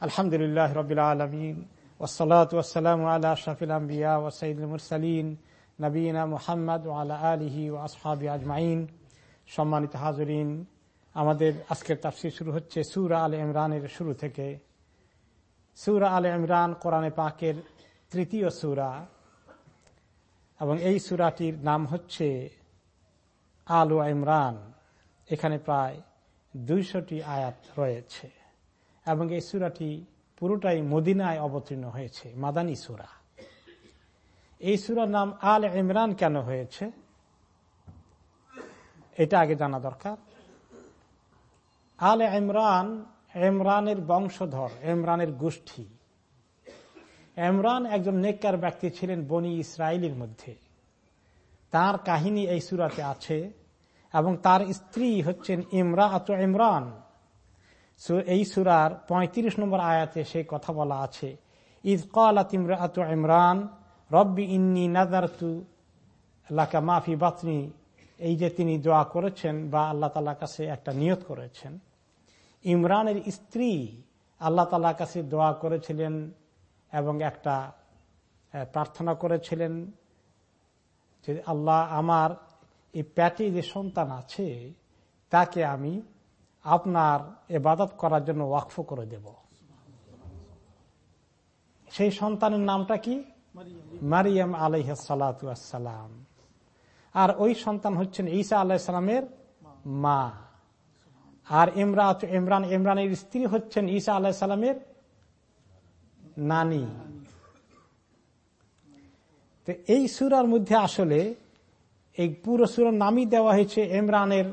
আলহামদুলিল্লাহ রবিল আলমিন ওসলাত ওসালাম আল্লাহ শফিল আম্বিয়া ওসঈদ মুরসালিন নবীনা মোহাম্মদ আল্লাহ আলহি ও আসহাবি আজমাইন। সম্মানিত হাজরিন, আমাদের আজকের তাফসির শুরু হচ্ছে সুরা আল ইমরানের শুরু থেকে। সুরা আল ইমরান কোরআনে পাকের তৃতীয় সুরা। এবং এই সুরাটির নাম হচ্ছে আলু ইমরান। এখানে প্রায় দুইশটি আয়াত রয়েছে। এবং এই সুরাটি পুরোটাই মদিনায় অবতীর্ণ হয়েছে, মাদানী সুরা। এই সুরার নাম আল ইমরান কেন হয়েছে? এটা আগে জানা দরকার। আল ইমরান, ইমরানের বংশধর, ইমরানের গোষ্ঠী। ইমরান একজন নেককার ব্যক্তি ছিলেন বনি ইসরায়েলের মধ্যে। তার কাহিনী এই সুরাতে আছে এবং তার স্ত্রী হচ্ছেন ইমরা আত ইমরান। এই সুরার ৩৫ নম্বর আয়াতে সেই কথা বলা আছে। ইদ কালাত ইমরা ইমরান, রব্বি ইন্নি নাদারতু লাকা মাফি বাতনি। এই যে তিনি দোয়া করেছেন বা আল্লাহ তালার কাছে একটা নিয়ত করেছেন। ইমরানের স্ত্রী আল্লাহ তালার কাছে দোয়া করেছিলেন এবং একটা প্রার্থনা করেছিলেন যে, আল্লাহ, আমার এই প্যাটে যে সন্তান আছে, তাকে আমি আপনার এবাদত করার জন্য ওয়াকফ করে দেব। সেই সন্তানের নামটা কি? মারিয়াম আলাইহাসালাম আর ওই সন্তান হচ্ছেন ঈসা আলাহিসামের মা। আর ইমরা ইমরান, ইমরানের স্ত্রী হচ্ছেন ঈসা আলাহিসামের নানি। তো এই সুরার মধ্যে আসলে এই পুরো সুরার নামই দেওয়া হয়েছে ইমরানের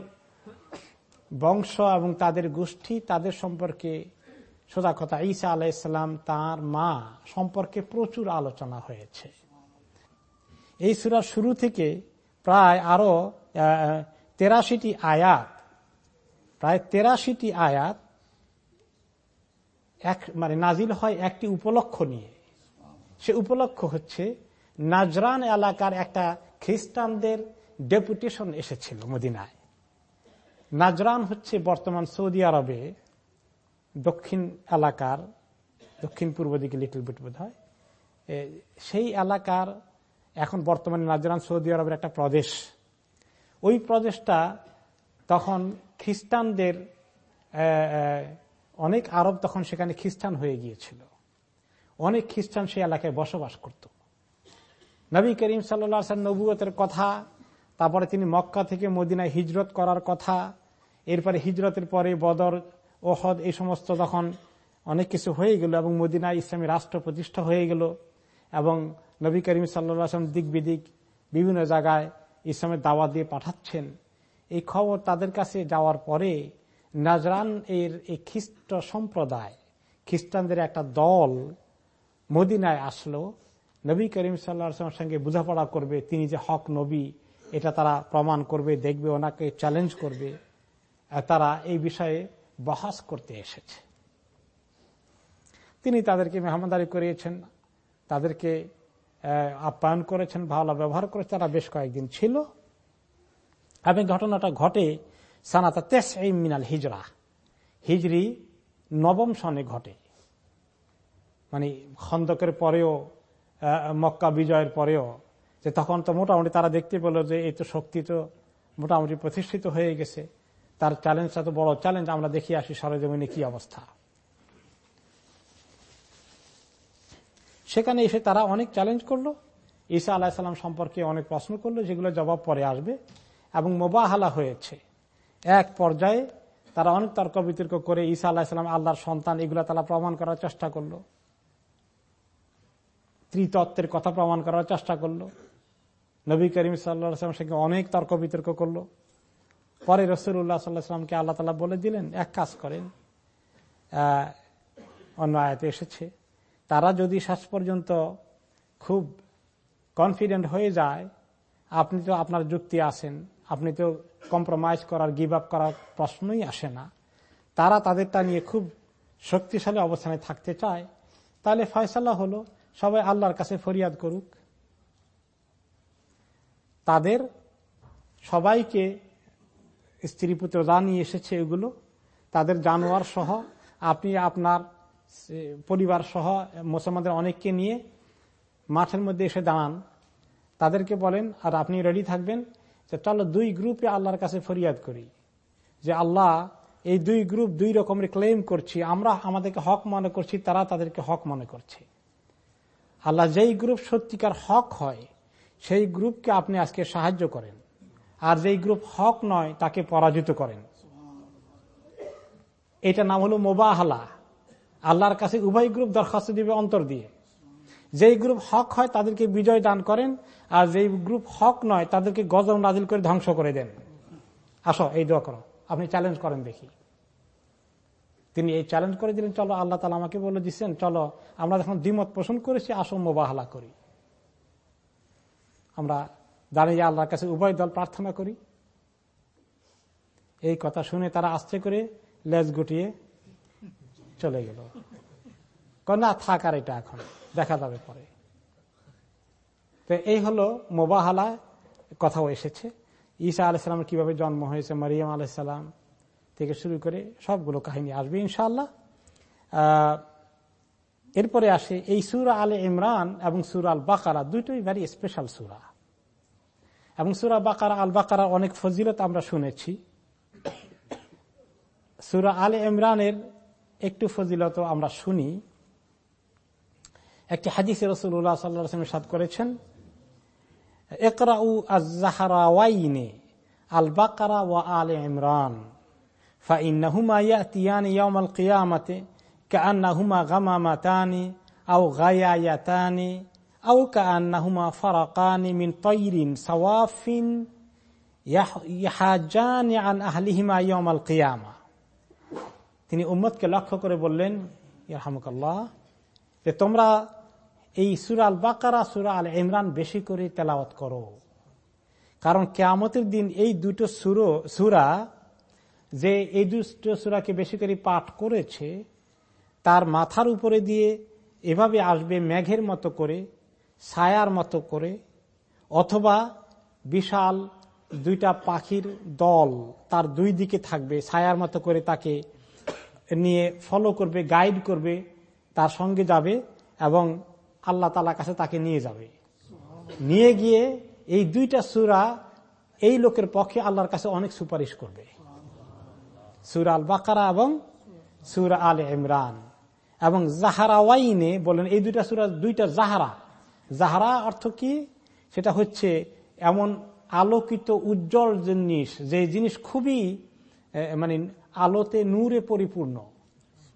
বংশ এবং তাদের গোষ্ঠী তাদের সম্পর্কে সোজা কথা, ঈসা আলাইসালাম তার মা সম্পর্কে প্রচুর আলোচনা হয়েছে। এই সুরার শুরু থেকে প্রায় আরও তেরাশিটি আয়াত, প্রায় তেরাশিটি আয়াত এক মানে নাজিল হয় একটি উপলক্ষ নিয়ে। সে উপলক্ষ হচ্ছে নাজরান এলাকার একটা খ্রিস্টানদের ডেপুটেশন এসেছিল মদিনায়। নাজরান হচ্ছে বর্তমান সৌদি আরবে দক্ষিণ এলাকার, দক্ষিণ পূর্ব দিকে লিটল বিট বোধ হয় সেই এলাকার এখন বর্তমানে নাজরান সৌদি আরবের একটা প্রদেশ। ওই প্রদেশটা তখন খ্রিস্টানদের অনেক আরব তখন সেখানে খ্রিস্টান হয়ে গিয়েছিল। অনেক খ্রিস্টান সেই এলাকায় বসবাস করত। নবী করিম সাল্লা নবুয়তের কথা, তারপরে তিনি মক্কা থেকে মদিনায় হিজরত করার কথা এরপরে হিজরতের পরে বদর, ওহদ, এই সমস্ত তখন অনেক কিছু হয়ে গেল এবং মদিনা ইসলামী রাষ্ট্র প্রতিষ্ঠা হয়ে গেল এবং নবী করিম সাল্লাম দিক বিদিক বিভিন্ন জায়গায় ইসলামের দাওয়া দিয়ে পাঠাচ্ছেন। এই খবর তাদের কাছে যাওয়ার পরে নাজরান এর এই খ্রিস্ট সম্প্রদায়, খ্রিস্টানদের একটা দল মদিনায় আসলো। নবী করিম সাল্লাহামের সঙ্গে বোঝাপড়া করবে, তিনি যে হক নবী, এটা তারা প্রমাণ করবে, দেখবে, ওনাকে চ্যালেঞ্জ করবে। তারা এই বিষয়ে বহাস করতে এসেছে। তিনি তাদেরকে মেহমানদারি করিয়েছেন, তাদেরকে আপ্যায়ন করেছেন ভালো ব্যবহার করে তারা বেশ কয়েকদিন ছিল। এবং ঘটনাটা ঘটে সানাতা তেস এই মিনাল হিজরা। হিজরি নবম সনে ঘটে। মানে খন্দকের পরেও মক্কা বিজয়ের পরেও, যে তখন তো মোটামুটি তারা দেখতে পেল যে এই তো শক্তি তো মোটামুটি প্রতিষ্ঠিত হয়ে গেছে। তার চ্যালেঞ্জটা তো বড় চ্যালেঞ্জ আমরা দেখি আসি সরজমিনে কি অবস্থা। সেখানে এসে তারা অনেক চ্যালেঞ্জ করল। ঈসা আলাহিসাল্লাম সম্পর্কে অনেক প্রশ্ন করল, যেগুলো জবাব পরে আসবে এবং মোবাহালা হয়েছে। এক পর্যায়ে তারা অনেক তর্ক বিতর্ক করে ঈসা আলাহিসাল্লাম আল্লাহর সন্তান, এগুলো তারা প্রমাণ করার চেষ্টা করল। ত্রিতত্ত্বের কথা প্রমাণ করার চেষ্টা করল। নবী করিম সাল্লাহামের সঙ্গে অনেক তর্ক বিতর্ক করল। পরে রসুল্লাহ সাল্লাহামকে আল্লাহ তালা বলে দিলেন, এক কাজ করেন অন্য আয়তে এসেছে, তারা যদি শেষ পর্যন্ত খুব কনফিডেন্ট হয়ে যায়, আপনি তো আপনার যুক্তি আসেন আপনি তো কম্প্রোমাইজ করার গিভ আপ করার প্রশ্নই আসে না। তারা তাদেরটা নিয়ে খুব শক্তিশালী অবস্থানে থাকতে চায়। তাহলে ফয়সালা হলো, সবাই আল্লাহর কাছে ফরিয়াদ করুক। তাদের সবাইকে স্ত্রী পুত্র যা নিয়ে এসেছে এগুলো, তাদের জানোয়ার সহ, আপনি আপনার পরিবার সহ মুসলমানদের অনেককে নিয়ে মাঠের মধ্যে এসে দাঁড়ান। তাদেরকে বলেন, আর আপনি রেডি থাকবেন? যে চলো দুই গ্রুপে আল্লাহর কাছে ফরিয়াদ করি। যে আল্লাহ, এই দুই গ্রুপ দুই রকমের ক্লেম করছি, আমরা আমাদেরকে হক মনে করছি, তারা তাদেরকে হক মনে করছে। আল্লাহ যেই গ্রুপ সত্যিকার হক হয়, সেই গ্রুপকে আপনি আজকে সাহায্য করেন। আর যেই গ্রুপ হক নয়, তাকে পরাজিত করেন। এটা নাম হলো মোবাহালা। আল্লাহর কাছে উভয় গ্রুপ দরখাস্ত দিবে অন্তর দিয়ে। যেই গ্রুপ হক হয়, তাদেরকে বিজয় দান করেন, আর যেই গ্রুপ হক নয়, তাদেরকে গজম নাজিল করে ধ্বংস করে দেন। আসো, এই দোয়া করো। আপনি চ্যালেঞ্জ করেন দেখি। তিনি এই চ্যালেঞ্জ করে দিলেন, চলো আল্লাহ তালা আমাকে বলে দিচ্ছেন, চলো, আমরা যখন দ্বিমত পোষণ করেছি, আসো মোবাহালা করি। আমরা দাঁড়িয়ে আল্লাহর কাছে উভয় দল প্রার্থনা করি। এই কথা শুনে তারা আস্তে করে লেজ গুটিয়ে চলে গেল। না থাকার এটা এখন, দেখা যাবে পরে। তো এই হলো মোবাহালা, কথাও এসেছে। ঈসা আলাইসালামের কীভাবে জন্ম হয়েছে, মারিয়াম আলাইসালাম থেকে শুরু করে সবগুলো কাহিনী আসবে ইনশাল্লাহ এরপরে আসে এই সুরা আলে ইমরান এবং সুরা আল বাকারা দুইটাই ভেরি স্পেশাল সুরা। এবং সুরা বাকারা আল বাকারা অনেক ফজিলত আমরা শুনেছি সুরা আলে ইমরানের একটু ফজিলত আমরা শুনি একটি হাদিস রসুল্লাহ সাল্লাম সাদ করেছেন একরাউ আজাহারাওয়াইনে আল বাকারা ওয়া আলে ইমরান فإنهما يأتيان يوم القيامة كأنهما غمامتان أو غيايتان মিন তৈরিন তিনি উম্মতকে লক্ষ্য করে বললেন যে তোমরা এই সুরাল বাকারা সুরা আল ইমরান বেশি করে তেলাওয়াত করো। কারণ কেয়ামতের দিন এই দুটো সুরো, সুরা যে এই দুটো সুরাকে বেশি করে পাঠ করেছে, তার মাথার উপরে দিয়ে এভাবে আসবে, মেঘের মতো করে ছায়ার মতো করে, অথবা বিশাল দুইটা পাখির দল তার দুই দিকে থাকবে, ছায়ার মতো করে তাকে নিয়ে ফলো করবে গাইড করবে, তার সঙ্গে যাবে এবং আল্লাহ তালা কাছে তাকে নিয়ে যাবে। নিয়ে গিয়ে এই দুইটা সুরা এই লোকের পক্ষে আল্লাহর কাছে অনেক সুপারিশ করবে। সুরা আল বাকারা এবং সুরা আল ইমরান এবং জাহারা ওয়াইনে বলেন, এই দুইটা সুরা দুইটা জাহারা জাহারা অর্থ কি? সেটা হচ্ছে এমন আলোকিত উজ্জ্বল জিনিস, যে জিনিস খুবই মানে আলোতে নূরে পরিপূর্ণ।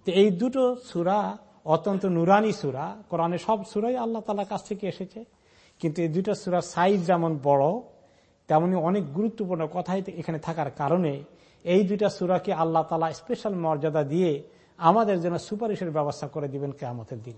তো এই দুটো সুরা অত্যন্ত নুরানি সুরা, কোরআনে সব সুরাই আল্লাহ তালার কাছ থেকে এসেছে, কিন্তু এই দুটো সুরার সাইজ যেমন বড়, তেমনি অনেক গুরুত্বপূর্ণ কথাই এখানে থাকার কারণে এই দুইটা সুরাকে আল্লাহ তালা স্পেশাল মর্যাদা দিয়ে আমাদের জন্য সুপারিশের ব্যবস্থা করে দিবেন কেমতের দিন।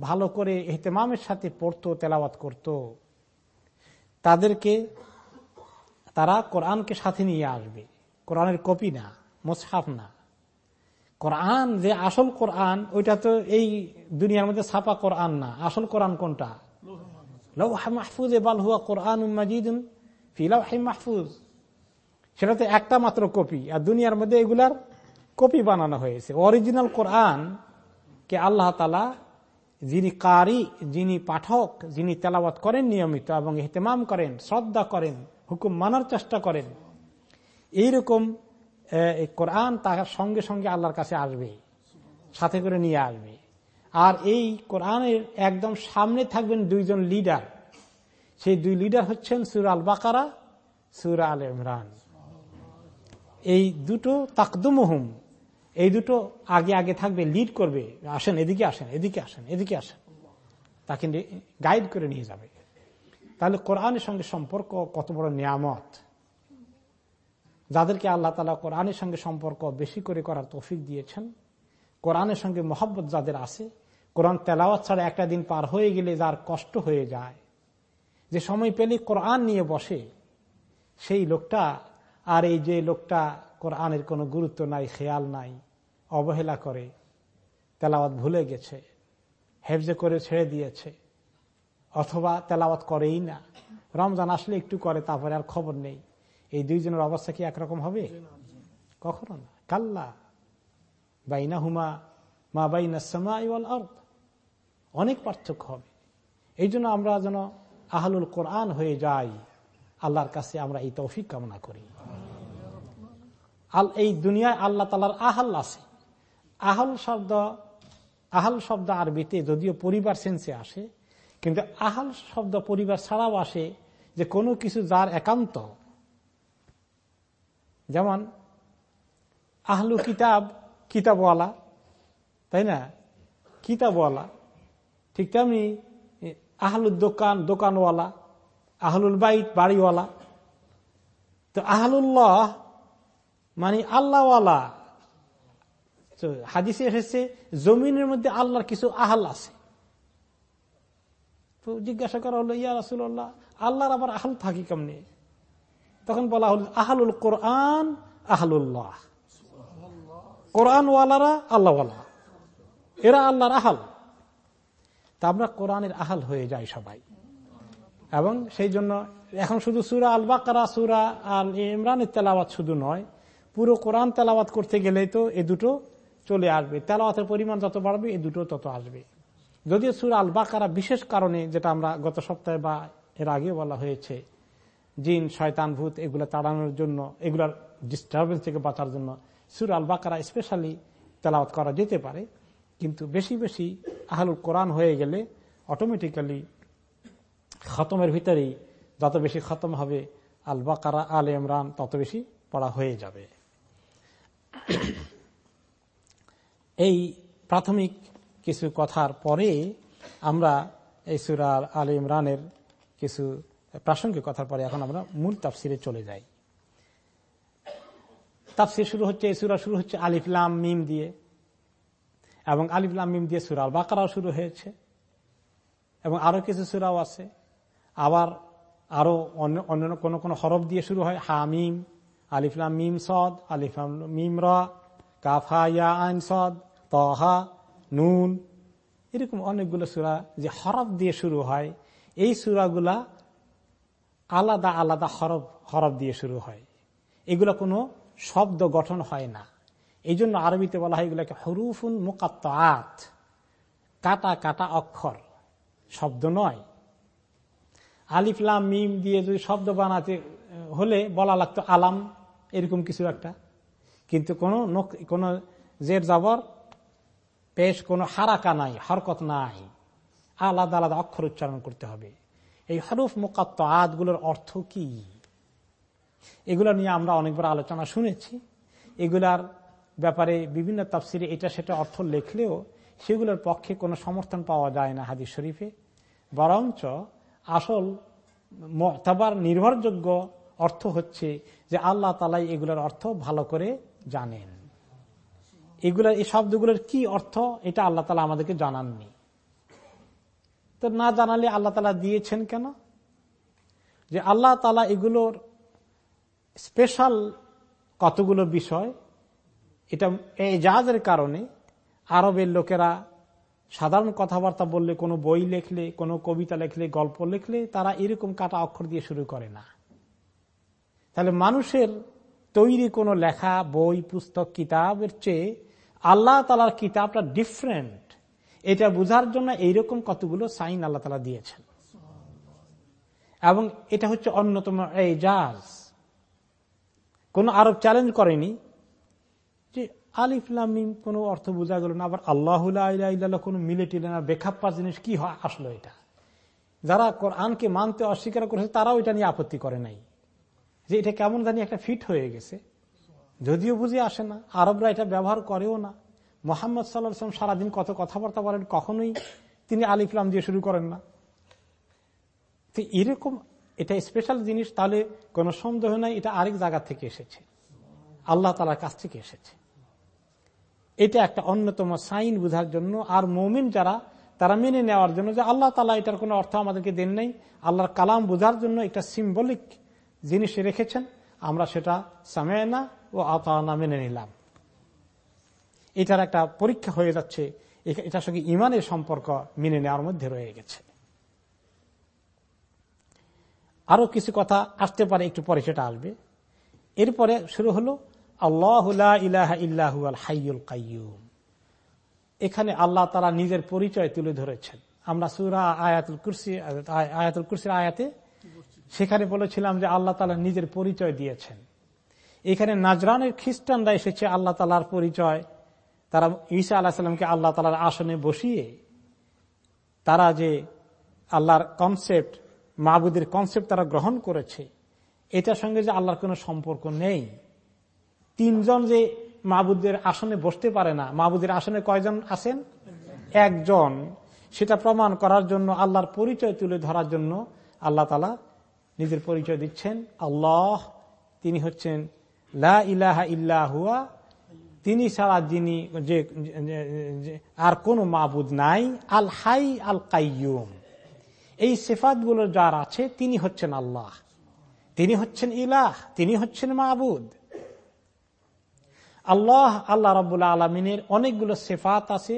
ভালো করে এহতেমামের সাথে পড়তো, তেলাওয়াত করত। তাদেরকে, তারা কোরআনকে সাথে নিয়ে আসবে। কোরআনের কপি না মোসহাফ না। কোরআন যে আসল কোরআন, ওইটা তো এই দুনিয়ার মধ্যে ছাপা কোরআন না। আসল কোরআন কোনটা? মাহফুজ এবাল হুয়া কোরআন মাজিদুন ফিলাহি মাহফুজ। সেটা তো একটা মাত্র কপি, আর দুনিয়ার মধ্যে এগুলার কপি বানানো হয়েছে। অরিজিনাল কোরআন কে আল্লাহ তালা যিনি কারি, যিনি পাঠক, যিনি তেলাওয়াত করেন নিয়মিত এবং এহতেমাম করেন, শ্রদ্ধা করেন, হুকুম মানার চেষ্টা করেন। এইরকম কোরআন তার সঙ্গে সঙ্গে আল্লাহর কাছে আসবে, সাথে করে নিয়ে আসবে। আর এই কোরআনের একদম সামনে থাকবেন দুইজন লিডার। সেই দুই লিডার হচ্ছেন সুর আল বাকারা সুর আল ইমরান এই দুটো তাকদুমহুম। এই দুটো আগে আগে থাকবে লিড করবে, আসেন, এদিকে আসেন এদিকে আসেন এদিকে আসেন। তাকে গাইড করে নিয়ে যাবে। তাহলে কোরআনের সঙ্গে সম্পর্ক কত বড় নিয়ামত। যাদেরকে আল্লাহ তালা কোরআনের সঙ্গে সম্পর্ক বেশি করে করার তৌফিক দিয়েছেন, কোরআনের সঙ্গে মহব্বত যাদের আছে, কোরআন তেলাওয়াত ছাড়া একটা দিন পার হয়ে গেলে যার কষ্ট হয়ে যায়। যে সময় পেলে কোরআন নিয়ে বসে, সেই লোকটা, আর এই যে লোকটা কোরআনের কোনো গুরুত্ব নাই, খেয়াল নাই অবহেলা করে, তেলাওয়াত ভুলে গেছে, হেফজে করে ছেড়ে দিয়েছে, অথবা তেলাওয়াত করেই না। রমজান আসলে একটু করে, তারপরে আর খবর নেই। এই দুইজনের অবস্থা কি একরকম হবে? কখনো না। কাল্লা বাইনা হুমা মা বাইনা সামা অর্থ অনেক পার্থক্য হবে। এই জন্য আমরা যেন আহলুল কোরআন হয়ে যাই। আল্লাহর কাছে আমরা এই তৌফিক কামনা করি। আল, এই দুনিয়ায় আল্লাহ তালার আহাল আছে। আহল শব্দ, আহাল শব্দ আরবিতে যদিও পরিবার সেন্সে আসে, কিন্তু আহাল শব্দ পরিবার ছাড়াও আসে যে কোনো কিছু যার একান্ত। যেমন, আহলু কিতাব, কিতাবওয়ালা, তাই না? কিতাবওয়ালা। ঠিক তেমনি আহলুল দোকান, দোকানওয়ালা, আহলুল বাইত, বাড়িওয়ালা। তো আহলুল্লাহ মানে আল্লাহওয়ালা। হাদিসে এসেছে, জমিনের মধ্যে আল্লাহর কিছু আহাল আছে। তো জিজ্ঞাসা করা হলো, ইয়া রাসুল্লাহ আল্লাহর আবার আহল থাকি কেমনি? তখন বলা হল, আহলুল কোরআন আহলুল্লাহ। কোরআনওয়ালারা আল্লাহওয়ালা। এরা আল্লাহর আহাল। তা আমরা কোরআনের আহাল হয়ে যাই সবাই। এবং সেই জন্য এখন শুধু সুরা আল বাকারা সুরা আল ইমরানের তেলাওয়াত শুধু নয়, পুরো কোরআন তেলাওয়াত করতে গেলে তো এ দুটো চলে আসবে। তেলাওয়াতের পরিমাণ যত বাড়বে এ দুটো তত আসবে। যদিও সুর আল বাকারা বিশেষ কারণে, যেটা আমরা গত সপ্তাহে বা এর আগে বলা হয়েছে, জিন, শয়তান, ভূত, এগুলো তাড়ানোর জন্য, এগুলার ডিস্টারবেন্স থেকে বাঁচার জন্য সুর আল বাকারা স্পেশালি তেলাওয়াত করা যেতে পারে। কিন্তু বেশি বেশি আহলুল কোরআন হয়ে গেলে অটোমেটিক্যালি খতমের ভিতরেই যত বেশি খতম হবে আল বাকারা আল ইমরান তত বেশি পড়া হয়ে যাবে। এই প্রাথমিক কিছু কথার পরে আমরা এই সুরার আল ইমরানের কিছু প্রাসঙ্গিক কথার পরে এখন আমরা মূল তাফসিরে চলে যাই। তাফসির শুরু হচ্ছে, এই সুরা শুরু হচ্ছে আলিফলাম মিম দিয়ে। এবং আলিফলাম মিম দিয়ে সুরাল বাকারাও শুরু হয়েছে। এবং আরও কিছু সুরাও আছে। আবার আরও অন্য কোন কোন হরফ দিয়ে শুরু হয়, হা, মিম আলিফলাম মিম, সদ আলিফলাম মিম, রা কাফা ইয়া, আইন, সদ। তহা, নুন, এরকম অনেকগুলো সুরা যে হরফ দিয়ে শুরু হয়, এই সুরাগুলা আলাদা আলাদা হরফ হরফ দিয়ে শুরু হয়। এগুলো কোনো শব্দ গঠন হয় না। এই জন্য আরবিতে বলা হয় এগুলোকে হরুফুন মুকাত্তাত কাটা কাটা অক্ষর, শব্দ নয়। আলিফলাম মিম দিয়ে যদি শব্দ বানাতে হলে বলা লাগতো আলাম, এরকম কিছু একটা। কিন্তু কোনো কোনো জের, জাবর পেশ কোনো হারাকা নাই, হরকত নাই। আলাদা আলাদা অক্ষর উচ্চারণ করতে হবে। এই হরুফ মোকাত্ত আদগুলোর অর্থ কি? এগুলো নিয়ে আমরা অনেকবার আলোচনা শুনেছি। এগুলার ব্যাপারে বিভিন্ন তাফসিরে এটা সেটা অর্থ লেখলেও সেগুলোর পক্ষে কোনো সমর্থন পাওয়া যায় না হাদিস শরীফে। বরঞ্চ আসল মতাবার নির্ভরযোগ্য অর্থ হচ্ছে যে আল্লাহ তালাই এগুলোর অর্থ ভালো করে জানেন। এগুলো, এই শব্দগুলোর কি অর্থ? এটা আল্লাহ তালা আমাদেরকে জানাননি। তো না জানালে আল্লাহ তালা দিয়েছেন কেন? যে আল্লাহ তালা এগুলোর স্পেশাল কতগুলো বিষয়, এটা এজাজের কারণে আরবের লোকেরা সাধারণ কথাবার্তা বললে, কোনো বই লেখলে, কোনো কবিতা লেখলে, গল্প লেখলে তারা এরকম কাটা অক্ষর দিয়ে শুরু করে না। তাহলে মানুষের তৈরি কোনো লেখা, বই, পুস্তক, কিতাবের চেয়ে আল্লাহ তালার কিতাবটা ডিফারেন্ট এটা বোঝার জন্য এইরকম কতগুলো সাইন আল্লাহ তালা দিয়েছেন। এবং এটা হচ্ছে অন্যতম এজাজ। কোন আরব চ্যালেঞ্জ করেনি যে আলিফলামিম কোনো অর্থ বোঝা গেল না, আবার আল্লাহ কোনো মিলে টিলে না, বেখাপ্পা জিনিস কি হয়, আসলো এটা। যারা কোরআনকে মানতে অস্বীকার করেছে, তারাও এটা নিয়ে আপত্তি করে নাই। যে এটা কেমন জানি একটা ফিট হয়ে গেছে। যদিও বুঝে আসে না। আরবরা এটা ব্যবহার করেও না। মোহাম্মদ সাল্লাম সারাদিন কত কথাবার্তা বলেন, কখনোই তিনি আলিফলাম দিয়ে শুরু করেন না। তো এরকম এটা স্পেশাল জিনিস, তাহলে কোনো সন্দেহ নাই, এটা আরেক জায়গা থেকে এসেছে। আল্লাহ তালার কাছ থেকে এসেছে। এটা একটা অন্যতম সাইন বোঝার জন্য, আর মৌমিন যারা, তারা মেনে নেওয়ার জন্য যে আল্লাহ তালা এটার কোনো অর্থ আমাদেরকে দেন নাই। আল্লাহর কালাম বোঝার জন্য একটা সিম্বলিক জিনিস রেখেছেন। আমরা সেটা সামেনা ও আতানা মেনে নিলাম। এটার একটা পরীক্ষা হয়ে যাচ্ছে এটার সঙ্গে ইমানের সম্পর্ক মেনে নেওয়ার মধ্যে রয়ে গেছে। আরও কিছু কথা আসতে পারে, একটু পরে সেটা আসবে। এরপরে শুরু হলো, আল্লাহ ইলাহা ইল্লাহু আল হাইয়ুল কাইয়ুম। এখানে আল্লাহ তারা নিজের পরিচয় তুলে ধরেছেন। আমরা সুরা আয়াতুল কুরসি, আয়াতুল কুরসির আয়াতে সেখানে বলেছিলাম যে আল্লাহ তালা নিজের পরিচয় দিয়েছেন। এখানে নাজরানের খ্রিস্টানরা এসেছে আল্লাহ তালার পরিচয়। তারা ঈসা আল্লাহ সাল্লামকে আল্লাহ তালার আসনে বসিয়ে তারা যে আল্লাহর কনসেপ্ট মাহবুদের কনসেপ্ট তারা গ্রহণ করেছে। এটার সঙ্গে যে আল্লাহর কোনো সম্পর্ক নেই। তিনজন যে মাহবুদের আসনে বসতে পারে না, মাহবুদের আসনে কয়জন আছেন? একজন। সেটা প্রমাণ করার জন্য, আল্লাহর পরিচয় তুলে ধরার জন্য আল্লাহ তালা নিজের পরিচয় দিচ্ছেন। আল্লাহ, তিনি হচ্ছেন লা ইলাহা ইল্লাহুয়া তিনি ছাড়া যিনি যে আর কোন মাহবুদ নাই। আল হাই আল কাইয়ুম। এই সেফাতগুলো যার আছে, তিনি হচ্ছেন আল্লাহ। তিনি হচ্ছেন ইলাহ, তিনি হচ্ছেন মাহবুদ আল্লাহ আল্লাহ রবুল্লা আলমিনের অনেকগুলো সেফাত আছে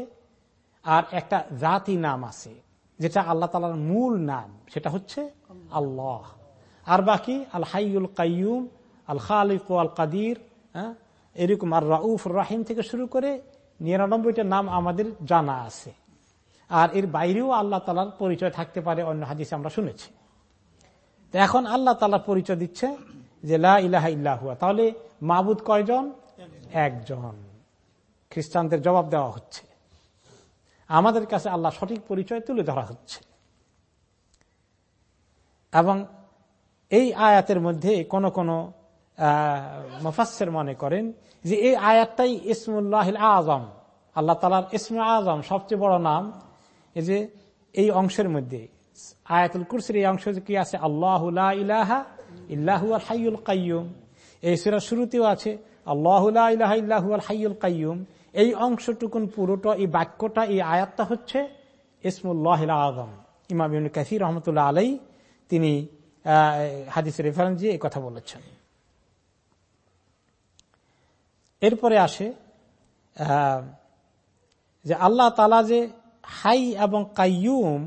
আর একটা জাতি নাম আছে, যেটা আল্লাহ তালার মূল নাম। সেটা হচ্ছে আল্লাহ। আর বাকি? আল হাইউল কাইয়ুম আল খালিক আল কাদির হ্যাঁ? এরকম আর রাউফ রাহিম থেকে শুরু করে নিরানব্বইটা নাম আমাদের জানা আছে। আর এর বাইরেও আল্লাহ তালার পরিচয় থাকতে পারে, অন্য হাদিসে আমরা শুনেছি। এখন আল্লাহ তালার পরিচয় দিচ্ছে যে ইলাহা ইল্লাহুয়া তাহলে মাহবুদ কয়জন? একজন। খ্রিস্টানদের জবাব দেওয়া হচ্ছে। আমাদের কাছে আল্লাহ সঠিক পরিচয় তুলে ধরা হচ্ছে। এবং এই আয়াতের মধ্যে কোন কোন মুফাসের মনে করেন যে এই আয়াতটাই ইসমুল্লাহ আজম আল্লাহ তালার ইসম আজম সবচেয়ে বড় নাম। এই যে এই অংশের মধ্যে, আয়াতুল কুরসির এই অংশ কি আছে? আল্লাহ ইলাহা ইল্লাহু আল এই সেরা শুরুতেও আছে, আল্লাহ ইলাহা হাইউল কাইয়ুম। এই অংশটুকুন পুরোটা, এই বাক্যটা, এই আয়াতটা হচ্ছে ইসমুল্লাহ আজম ইমাম কাসির রহমতুল্লাহ আলাই তিনি হাদিসের রেফারেন্স দিয়ে এই কথা বলেছেন। এরপরে আসে যে আল্লাহ তালা যে হাই এবং কাইয়ুম,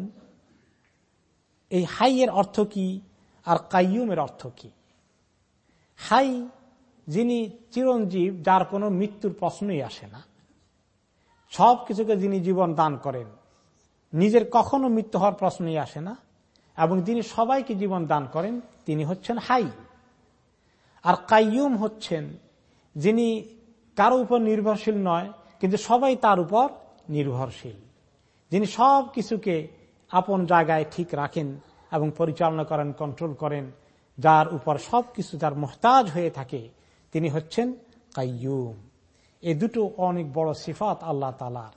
এই হাই এর অর্থ কি আর কাইয়ুমের অর্থ কি? হাই যিনি চিরঞ্জীব, যার কোনো মৃত্যুর প্রশ্নই আসে না। সব কিছুকে যিনি জীবন দান করেন, নিজের কখনো মৃত্যু হওয়ার প্রশ্নই আসে না। এবং যিনি সবাইকে জীবন দান করেন, তিনি হচ্ছেন হাই। আর কাইয়ুম হচ্ছেন যিনি কারও উপর নির্ভরশীল নয়, কিন্তু সবাই তার উপর নির্ভরশীল। যিনি সব কিছুকে আপন জায়গায় ঠিক রাখেন এবং পরিচালনা করেন কন্ট্রোল করেন, যার উপর সব কিছু তার মোহতাজ হয়ে থাকে, তিনি হচ্ছেন কাইয়ুম। এ দুটো অনেক বড় সিফাত আল্লাহ তালার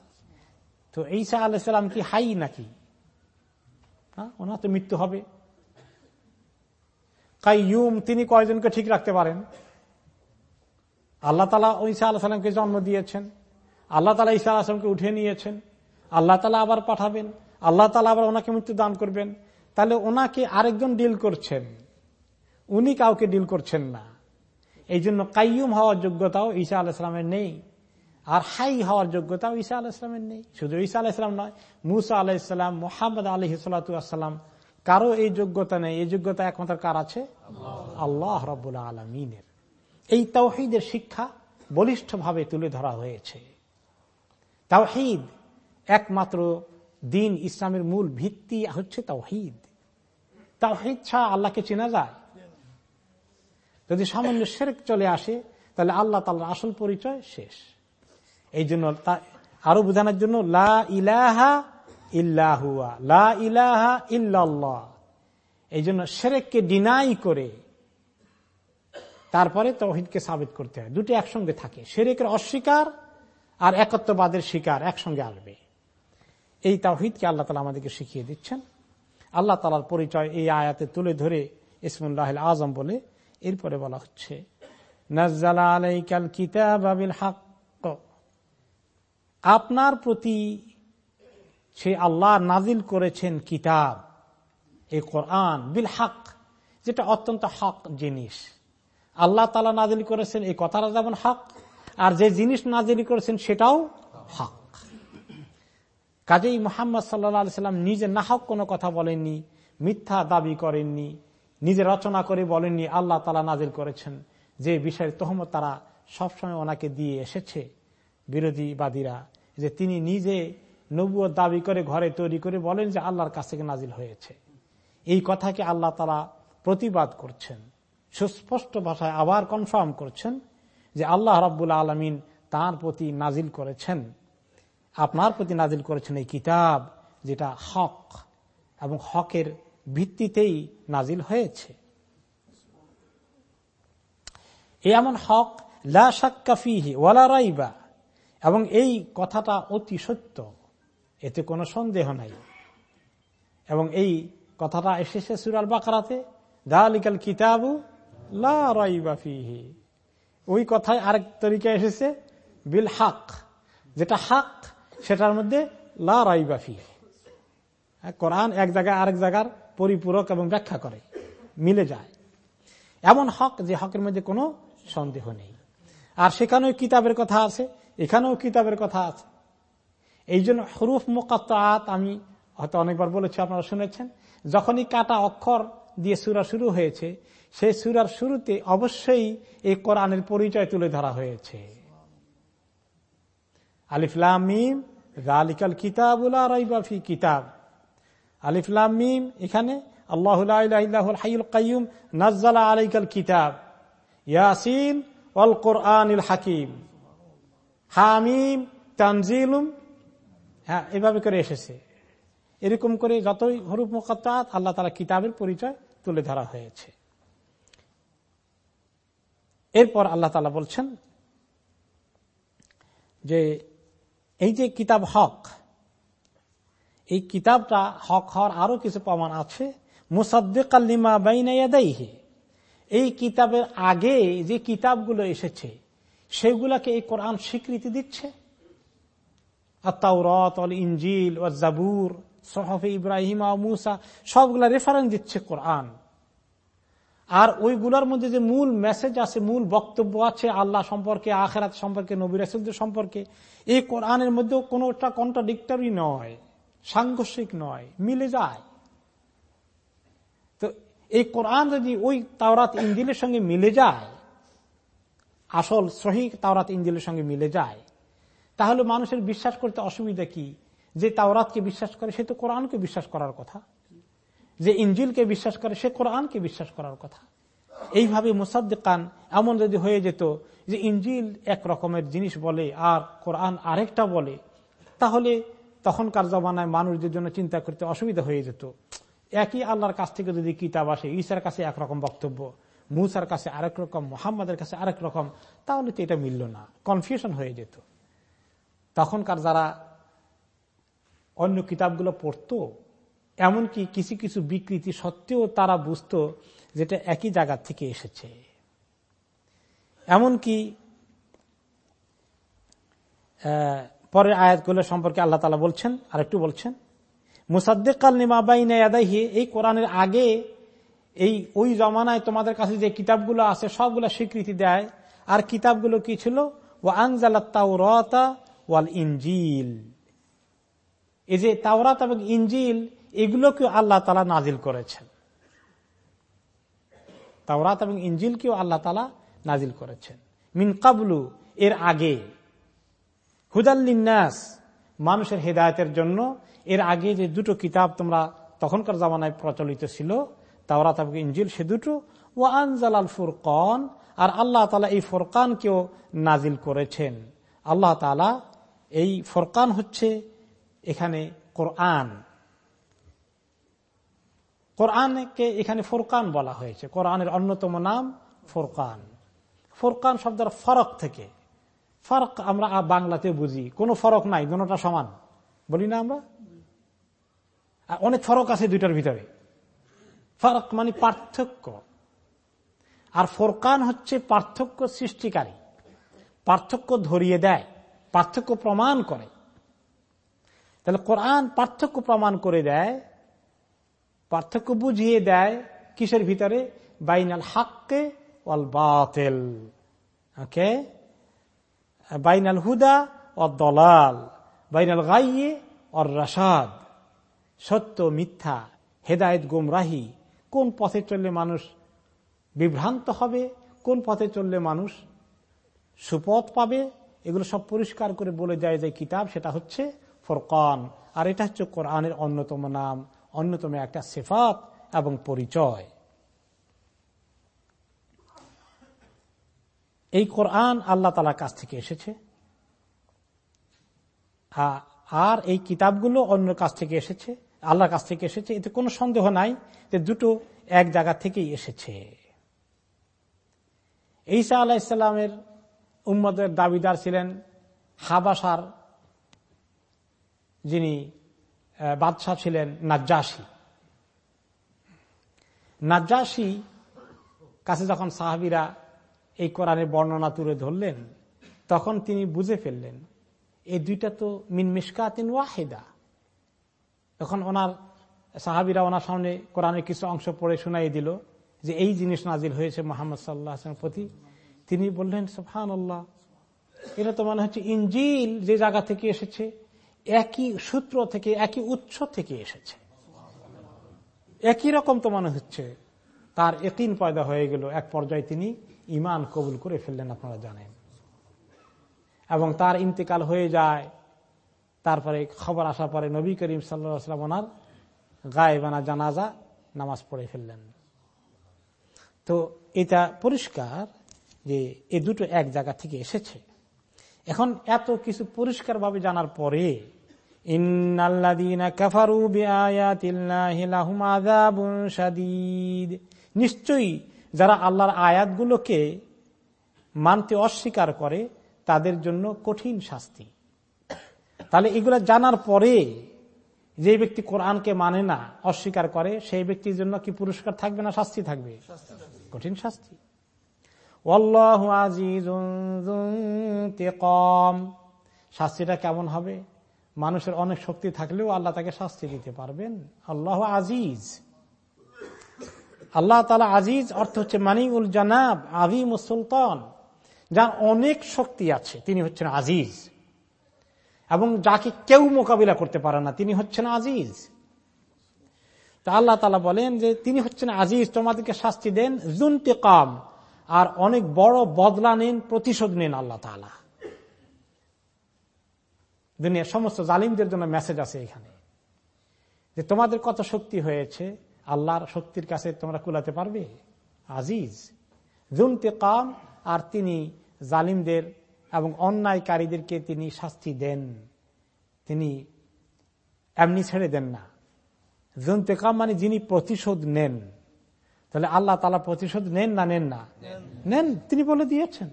তো ঈসা আলাইসাল্লাম কি হাই নাকি? ওনার তো মৃত্যু হবে। কাইয়ুম, তিনি কয়জনকে ঠিক রাখতে পারেন? আল্লাহ তালা ঈসা আল্লাহ সাল্লামকে জন্ম দিয়েছেন। আল্লাহ তালা ঈসা আলাহামকে উঠে নিয়েছেন। আল্লাহ তালা আবার পাঠাবেন। আল্লাহ তালা আবার ওনাকে মৃত্যু দান করবেন। তাহলে ওনাকে আরেকজন ডিল করছেন। উনি কাউকে ডিল করছেন না। এই জন্য কাইয়ুম হওয়ার যোগ্যতাও ঈসা আলাহিসামের নেই। আর হাই হওয়ার যোগ্যতাও ঈসা আলাহিসামের নেই। শুধু ঈসা আলাহিসাম নয়, মুসা আলাহিসাম মোহাম্মদ আলহি সাল্লাম কারও এই যোগ্যতা নেই। এই যোগ্যতা একমাত্র কার আছে? আল্লাহ রবুল্লা আলমিনের। এই তাওহিদের শিক্ষা বলিষ্ঠভাবে তুলে ধরা হয়েছে। তাওহিদ একমাত্র দিন ইসলামের মূল ভিত্তি হচ্ছে তাওহিদ। তাওহিদ ছাড়া আল্লাহকে চেনা যায়? যদি সামান্য সেরেক চলে আসে, তাহলে আল্লাহ তাল্লাহ আসল পরিচয় শেষ। এই জন্য আরও বোঝানোর জন্য লা ইলাহা লা ইলাহা এই জন্য সেরেককে ডিনাই করে তারপরে তহিদকে সাবিত করতে হয়। দুটি একসঙ্গে থাকে। সেরেকের অস্বীকার আর একত্ববাদের শিকার একসঙ্গে আসবে। এই তাওহিদকে আল্লাহ তালা আমাদেরকে শিখিয়ে দিচ্ছেন। আল্লাহ তালার পরিচয় এই আয়াতে তুলে ধরে ইসমুল্লাহ আজম বলে এরপরে বলা হচ্ছে, নাজ্জালা আলাইকাল কিতাব আবিল হক আপনার প্রতি সে আল্লাহ নাজিল করেছেন কিতাব, এই কোরআন, বিল হক, যেটা অত্যন্ত হক জিনিস। আল্লাহ তালা নাজিল করেছেন এই কথাটা যেমন হক, আর যে জিনিস নাজিল করেছেন সেটাও হক। কাজেই মোহাম্মদ সাল্লা সাল্লাম নিজে নাহক কোনো কথা বলেননি, মিথ্যা দাবি করেননি, নিজে রচনা করে বলেননি, আল্লাহ তালা নাজিল করেছেন। যে বিষয়ের তহমত তারা সবসময় ওনাকে দিয়ে এসেছে। বিরোধীবাদীরা, যে তিনি নিজে নবুয় দাবি করে ঘরে তৈরি করে বলেন যে আল্লাহর কাছ থেকে নাজিল হয়েছে। এই কথাকে আল্লাহ তালা প্রতিবাদ করছেন। সুস্পষ্ট ভাষায় আবার কনফার্ম করছেন যে আল্লাহ রাব্বুল আলমিন তার প্রতি নাজিল করেছেন। আপনার প্রতি নাজিল করেছেন এই কিতাব যেটা হক এবং হকের ভিত্তিতেই নাজিল হয়েছে। এমন হক, লা সাক্কাফিহি ওয়ালা রাইবা এবং এই কথাটা অতি সত্য। এতে কোনো সন্দেহ নাই। এবং এই কথাটা এসেছে সুরাল বাকারাতে দালিকাল কিতাবু লা রাইবা ফিহি। ওই কথায় আরেক তরিকা এসেছে, বিল হাক। যেটা হাক, সেটার মধ্যে লা রাইবা ফিহি। কোরআন এক জায়গায় আরেক জায়গার পরিপূরক এবং ব্যাখ্যা করে, মিলে যায়। এমন হক যে হকের মধ্যে কোনো সন্দেহ নেই। আর সেখানেও কিতাবের কথা আছে এখানেও কিতাবের কথা আছে। এই জন্য হরুফ মোকাত্তাত আমি হয়তো অনেকবার বলেছি, আপনারা শুনেছেন। যখনই কাটা অক্ষর দিয়ে সুরা শুরু হয়েছে, সেই সুরার শুরুতে অবশ্যই এই কোরআনের পরিচয় তুলে ধরা হয়েছে। আলিফলাম মিম রালিকাল কিতাবুল রাইবাফি কিতাব। আলিফলাম মিম, এখানে আল্লাহ হাইউল কাইম নাজ্জালা আলাইকাল কিতাব। ইয়াসিন অল কোরআন হাকিম। হামিম, তানজিলুম হ্যাঁ এভাবে করে এসেছে। এরকম করে যতই হরুপ মোকাত্তাত, আল্লাহ তালা কিতাবের পরিচয় তুলে ধরা হয়েছে। এরপর আল্লাহ তালা বলছেন যে, এই যে কিতাব হক, এই কিতাবটা হক হওয়ার আরও কিছু প্রমাণ আছে। মুসাদ্দিকাল্লিমা বাইনাইয়াদাইহে এই কিতাবের আগে যে কিতাবগুলো এসেছে সেগুলাকে এই কোরআন স্বীকৃতি দিচ্ছে। আর আত্মাউরত অল ইঞ্জিল ও জাবুর, সহফে ইব্রাহিমা মুসা, সবগুলা রেফারেন্স দিচ্ছে কোরআন। আর ওইগুলোর মধ্যে যে মূল মেসেজ আছে, মূল বক্তব্য আছে, আল্লাহ সম্পর্কে, আখেরাত সম্পর্কে, নবী সম্পর্কে, এই কোরআনের মধ্যেও কোনোটা কন্ট্রাডিক্টরি নয়, সাংঘর্ষিক নয়, মিলে যায়। তো এই কোরআন যদি ওই তাওরাত ইঞ্জিলের সঙ্গে মিলে যায় আসল সহি তাওরাত ইঞ্জিলের সঙ্গে মিলে যায়। তাহলে মানুষের বিশ্বাস করতে অসুবিধা কি? যে তাওরাতকে বিশ্বাস করে, সে তো কোরআনকে বিশ্বাস করার কথা। যে ইঞ্জিলকে বিশ্বাস করে, সে কোরআনকে বিশ্বাস করার কথা। এইভাবে মুসাদ্দিকান এমন যদি হয়ে যেত যে ইঞ্জিল এক রকমের জিনিস বলে আর কোরআন আরেকটা বলে, তাহলে তখনকার জমানায় মানুষদের জন্য চিন্তা করতে অসুবিধা হয়ে যেত। একই আল্লাহর কাছ থেকে যদি কিতাব আসে ঈশার কাছে একরকম বক্তব্য। মুসার কাছে আরেক রকম, মোহাম্মদের কাছে আরেক রকম, তাহলে তো এটা মিলল না। কনফিউশন হয়ে যেত। তখনকার যারা অন্য কিতাবগুলো পড়ত, এমনকি কিছু কিছু বিকৃতি সত্ত্বেও তারা বুঝত যেটা একই জায়গা থেকে এসেছে। এমনকি পরের আয়াতগুলো সম্পর্কে আল্লাহ তালা বলছেন আর একটু বলছেন, মুসাদ্দেকাল নিমাবাইনাদাহি এই কোরআনের আগে এই, ওই জমানায় তোমাদের কাছে যে কিতাবগুলো আছে, সবগুলো স্বীকৃতি দেয়। আর কিতাবগুলো কি ছিল? ও আনজালাত্তা ওয়াল ইঞ্জিল এই যে তাওরাত এবং ইঞ্জিল এগুলোকেও আল্লাহ তালা নাজিল করেছেন। তাওরাত এবং ইঞ্জিলকেও আল্লাহ তালা নাজিল করেছেন। মিন কাবলু, এর আগে। হুদাল্লিনাস মানুষের হেদায়তের জন্য। এর আগে যে দুটো কিতাব তোমরা তখনকার জামানায় প্রচলিত ছিল তাওরাত এবং ইঞ্জিল সে দুটো। ও আনজাল আল ফুরকন, আর আল্লাহ তালা এই ফোরকানকেও নাজিল করেছেন। আল্লাহ তালা এই ফোরকান হচ্ছে এখানে কোরআন। কোরআনকে এখানে ফোরকান বলা হয়েছে। কোরআনের অন্যতম নাম ফোরকান। ফোরকান শব্দের ফরক থেকে। ফরক আমরা বাংলাতে বুঝি। কোনো ফরক নাই, দুটা সমান। বলি না আমরা? অনেক ফরক আছে দুইটার ভিতরে। ফরক মানে পার্থক্য। আর ফোরকান হচ্ছে পার্থক্য সৃষ্টিকারী। পার্থক্য ধরিয়ে দেয়, পার্থক্য প্রমাণ করে। তাহলে কোরআন পার্থক্য প্রমাণ করে দেয়, পার্থক্য বুঝিয়ে দেয় কিসের ভিতরে? বাইনাল হাক্কে ওয়াল বাতেল। ওকে? বাইনাল হুদা ও দলাল। বাইনাল গাইয়ে অর রাসাদ সত্য মিথ্যা, হেদায়ত গুমরাহি। কোন পথে চললে মানুষ বিভ্রান্ত হবে? কোন পথে চললে মানুষ সুপথ পাবে? এগুলো সব পরিষ্কার করে বলে যায় যে কিতাব সেটা হচ্ছে ফরকান। আর এটা হচ্ছে কোরআনের অন্যতম নাম, অন্যতম একটা সেফাত এবং পরিচয়। এই কোরআন আল্লাহ তালার কাছ থেকে এসেছে। আর এই কিতাবগুলো অন্য কাছ থেকে এসেছে। আল্লাহর কাছ থেকে এসেছে। এতে কোনো সন্দেহ নাই যে দুটো এক জায়গা থেকেই এসেছে। ঈসা আলাহ ইসলামের উম্মদের দাবিদার ছিলেন হাবাসার যিনি বাদশাহ ছিলেন নাজ্জাসী। নাজ্জাসী কাছে যখন সাহাবিরা এই কোরআনের বর্ণনা তুলে ধরলেন, তখন তিনি বুঝে ফেললেন এই দুইটা তো মিন মিসকাতিন ওয়াহেদা। তখন ওনার সাহাবিরা ওনার সামনে কোরআনের কিছু অংশ পড়ে শোনাই দিল যে এই জিনিস নাজিল হয়েছে মোহাম্মদ সাল্লাহ প্রতি। তিনি বললেন সফান আল্লাহ এটা তো মনে হচ্ছে ইঞ্জিল যে জায়গা থেকে এসেছে, একই সূত্র থেকে, একই উৎস থেকে এসেছে। একই রকম তো মনে হচ্ছে, তার একিন পয়দা হয়ে গেল, এক পর্যায়ে তিনি ইমান কবুল করে ফেললেন, আপনারা জানেন। এবং তার ইন্তেকাল হয়ে যায় তারপরে খবর আসার পরে নবী করিম সাল্লাম ওনার গায়েবানা জানাজা নামাজ পড়ে ফেললেন। তো এটা পরিষ্কার যে এ দুটো এক জায়গা থেকে এসেছে। এখন এত কিছু পরিষ্কারভাবে জানার পরে নিশ্চয়ই যারা আল্লাহর আয়াতগুলোকে মানতে অস্বীকার করে তাদের জন্য কঠিন শাস্তি। তাহলে এগুলো জানার পরে যে ব্যক্তি কোরআনকে মানে না, অস্বীকার করে, সেই ব্যক্তির জন্য কি পুরস্কার থাকবে না শাস্তি থাকবে? কঠিন শাস্তি। কম শাস্তিটা কেমন হবে? মানুষের অনেক শক্তি থাকলেও আল্লাহ তাকে শাস্তি দিতে পারবেন। আল্লাহ আজিজ। আল্লাহ তালা আজিজ অর্থ হচ্ছে মানিউল জানাব আজিম সুলতান। যার অনেক শক্তি আছে, তিনি হচ্ছেন আজিজ। এবং যাকে কেউ মোকাবিলা করতে পারে না, তিনি হচ্ছেন আজিজ। তা আল্লাহ তালা বলেন যে, তিনি হচ্ছেন আজিজ, তোমাদেরকে শাস্তি দেন জুনতে কাম আর অনেক বড় বদলা নেন, প্রতিশোধ নেন আল্লাহ তালা দুনিয়ার সমস্ত জালিমদের জন্য মেসেজ আছে এখানে। যে, তোমাদের কত শক্তি হয়েছে, আল্লাহর শক্তির কাছে তোমরা কুলাতে পারবে? আজিজ। জুনতে কাম আর তিনি জালিমদের এবং অন্যায়কারীদেরকে তিনি শাস্তি দেন। তিনি এমনি ছেড়ে দেন না। জুনতেকাম মানে যিনি প্রতিশোধ নেন। তাহলে আল্লাহ তালা প্রতিশোধ নেন না নেন না? নেন। তিনি বলে দিয়েছেন।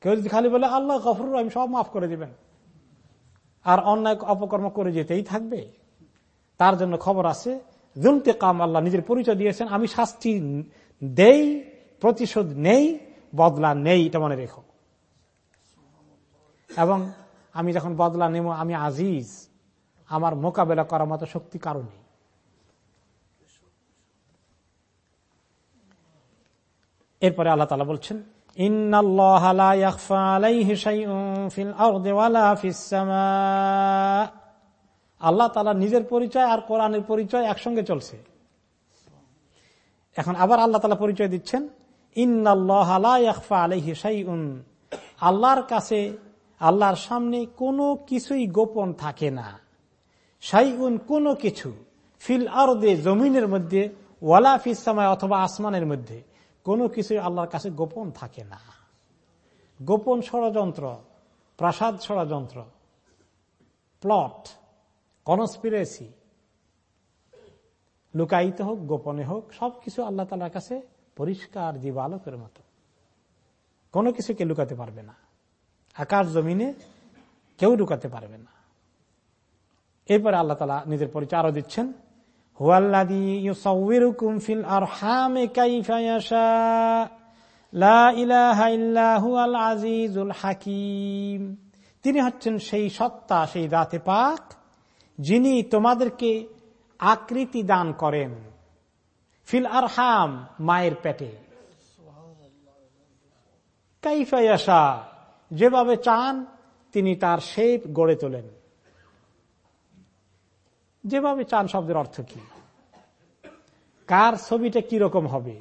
কেউ যদি খালি বলে, আল্লাহ গফর আমি সব মাফ করে দিবেন। আর অন্যায় অপকর্ম করে যেতেই থাকবে। তার জন্য খবর আছে জুনতে কাম আল্লাহ নিজের পরিচয় দিয়েছেন, আমি শাস্তি দেই, প্রতিশোধ নেই, বদলা নেই। এটা মনে রেখো। এবং আমি যখন বদলা নেব, আমি আজিজ। আমার মোকাবেলা করার মতো শক্তি কারণে এরপরে আল্লাহ তালা বলছেন আল্লাহ তালা নিজের পরিচয় আর কোরআনের পরিচয় একসঙ্গে চলছে। এখন আবার আল্লাহ তালা পরিচয় দিচ্ছেন আল্লাহর কাছে আল্লাহর সামনে কোনো কিছুই গোপন থাকে না। সাইউন কোনো কিছু ফিল আরদে, জমিনের মধ্যে, ওয়ালা ফিসামায় অথবা আসমানের মধ্যে, কোনো কিছুই আল্লাহর কাছে গোপন থাকে না। গোপন ষড়যন্ত্র, প্রাসাদ ষড়যন্ত্র, প্লট, কনস্পিরেসি, লুকায়িত হোক, গোপনে হোক, সবকিছু আল্লাহ তালার কাছে পরিষ্কার, জীবালোকের মতো। কোনো কিছুকে লুকাতে পারবে না। আকাশ জমিনে কেউ ঢুকাতে পারবে না। এরপরে আল্লাহ তালা নিজের পরিচয় আরও দিচ্ছেন তিনি হচ্ছেন সেই সত্তা, সেই দাতে পাক, যিনি তোমাদেরকে আকৃতি দান করেন ফিল আরহাম, মায়ের পেটে। কাইফাইয়াশা যেভাবে চান, তিনি তার শেপ গড়ে তোলেন। যেভাবে চান শব্দের অর্থ কি? কার ছবিটা কীরকম হবে?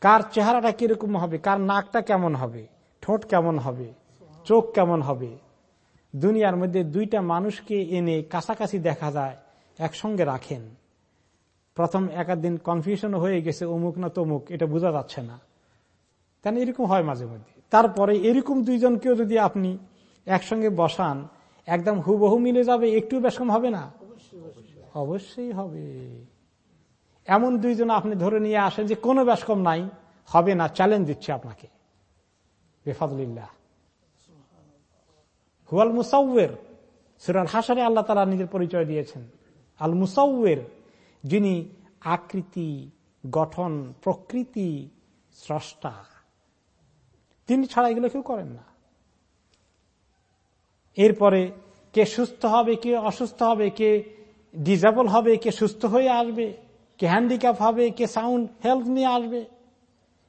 কার চেহারাটা কীরকম হবে? কার নাকটা কেমন হবে? ঠোঁট কেমন হবে? চোখ কেমন হবে? দুনিয়ার মধ্যে দুইটা মানুষকে এনে কাছাকাছি দেখা যায়, একসঙ্গে রাখেন। প্রথম একাদিন কনফিউশন হয়ে গেছে, অমুক না তমুক, এটা বোঝা যাচ্ছে না। কেন এরকম হয় মাঝে মধ্যে? তারপরে এরকম দুইজনকেও যদি আপনি একসঙ্গে বসান, একদম হুবহু মিলে যাবে, একটু বেশম হবে না? অবশ্যই হবে। এমন দুইজন আপনি ধরে নিয়ে আসেন যে কোনো ব্যাসকম নাই, হবে না চ্যালেঞ্জ দিচ্ছে আপনাকে। বেফাদুল্লাহ হুয়াল মুসাউের সুরাল হাসারে আল্লাহ তালা নিজের পরিচয় দিয়েছেন। আল মুসাউের যিনি আকৃতি, গঠন, প্রকৃতি, স্রষ্টা। তিনি ছাড়া এগুলো কেউ করেন না। এরপরে, কে সুস্থ হবে, কে অসুস্থ হবে, কে ডিজেবল হবে, কে সুস্থ হয়ে আসবে, কে হ্যান্ডিক্যাপ হবে, কে সাউন্ড হেলথ নিয়ে আসবে,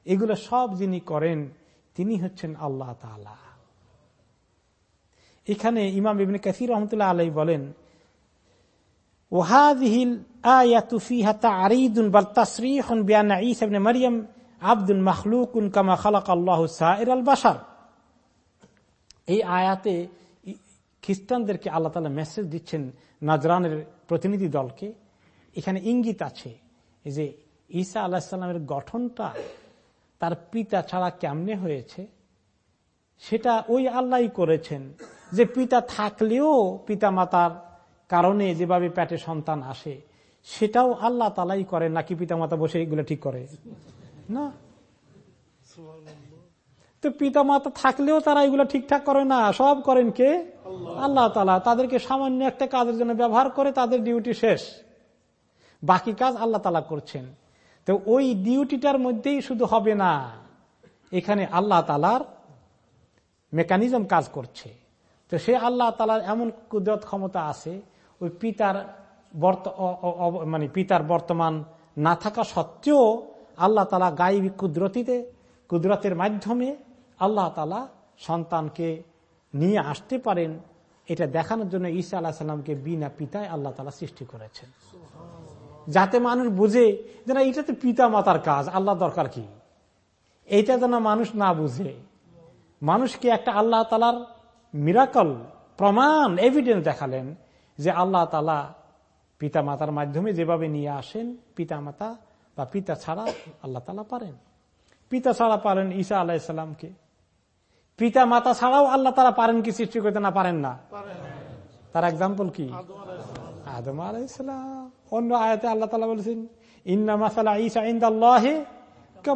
এগুলো সব যিনি করেন, তিনি হচ্ছেন আল্লাহ তালা এখানে ইমাম ইবিন কাসির রহমতুল্লাহ আলাই বলেন ওহাদিহিল আয়াতুফিহা তারিদুন বাল তাসরিহুন বিয়ানা ঈসা ইবনে মারইয়াম আব্দুল মাখলুকুন কামা খালাক আল্লাহ সাইর আল বাসার এই আয়াতে খ্রিস্টানদেরকে আল্লাহ তালা মেসেজ দিচ্ছেন নাজরানের প্রতিনিধি দলকে। এখানে ইঙ্গিত আছে যে ঈসা আল্লাহিসাল্লামের গঠনটা তার পিতা ছাড়া কেমনে হয়েছে? সেটা ওই আল্লাহ করেছেন যে পিতা থাকলেও পিতা মাতার কারণে যেভাবে পেটে সন্তান আসে, সেটাও আল্লাহ তালাই করে নাকি পিতা মাতা বসে এগুলো ঠিক করে? না? তো পিতা মাতা থাকলেও তারা এগুলো ঠিকঠাক করে না। সব করেন কে? আল্লাহ। তালা তাদেরকে সামান্য একটা কাজের জন্য ব্যবহার করে তাদের ডিউটি শেষ। বাকি কাজ আল্লাহ তালা করছেন। তো ওই ডিউটিটার মধ্যেই শুধু হবে না এখানে আল্লাহ তালার মেকানিজম কাজ করছে। তো সে আল্লাহ তালার এমন কুদরত ক্ষমতা আছে ওই পিতার মানে পিতার বর্তমান না থাকা সত্ত্বেও আল্লাহ তালা গাইবী কুদরতিতে, কুদরতের মাধ্যমে আল্লাহ তালা সন্তানকে নিয়ে আসতে পারেন। এটা দেখানোর জন্য ঈসা আল্লাহ সাল্লামকে বিনা পিতায় আল্লাহ তালা সৃষ্টি করেছেন। যাতে মানুষ বুঝে যে না, এটা তো পিতা মাতার কাজ, আল্লাহ দরকার কি? এইটা যেন মানুষ না বুঝে। মানুষকে একটা আল্লাহ তালার মিরাকল, প্রমাণ এভিডেন্স দেখালেন যে আল্লাহ তালা পিতা মাতার মাধ্যমে যেভাবে নিয়ে আসেন পিতা মাতা বা পিতা ছাড়া আল্লাহ তালা পারেন। পিতা ছাড়া পারেন ঈসা আলাহিসাল্লামকে পিতা মাতা ছাড়াও আল্লাহ তারা পারেন কি সৃষ্টি করতে না পারেন না? তার এক্সাম্পল কি? আদম আলাইসালাম অন্য আয়াতে আল্লাহ তালা বলেছেন, ইন্না মাসালা ঈসা ইন্দাল্লাহে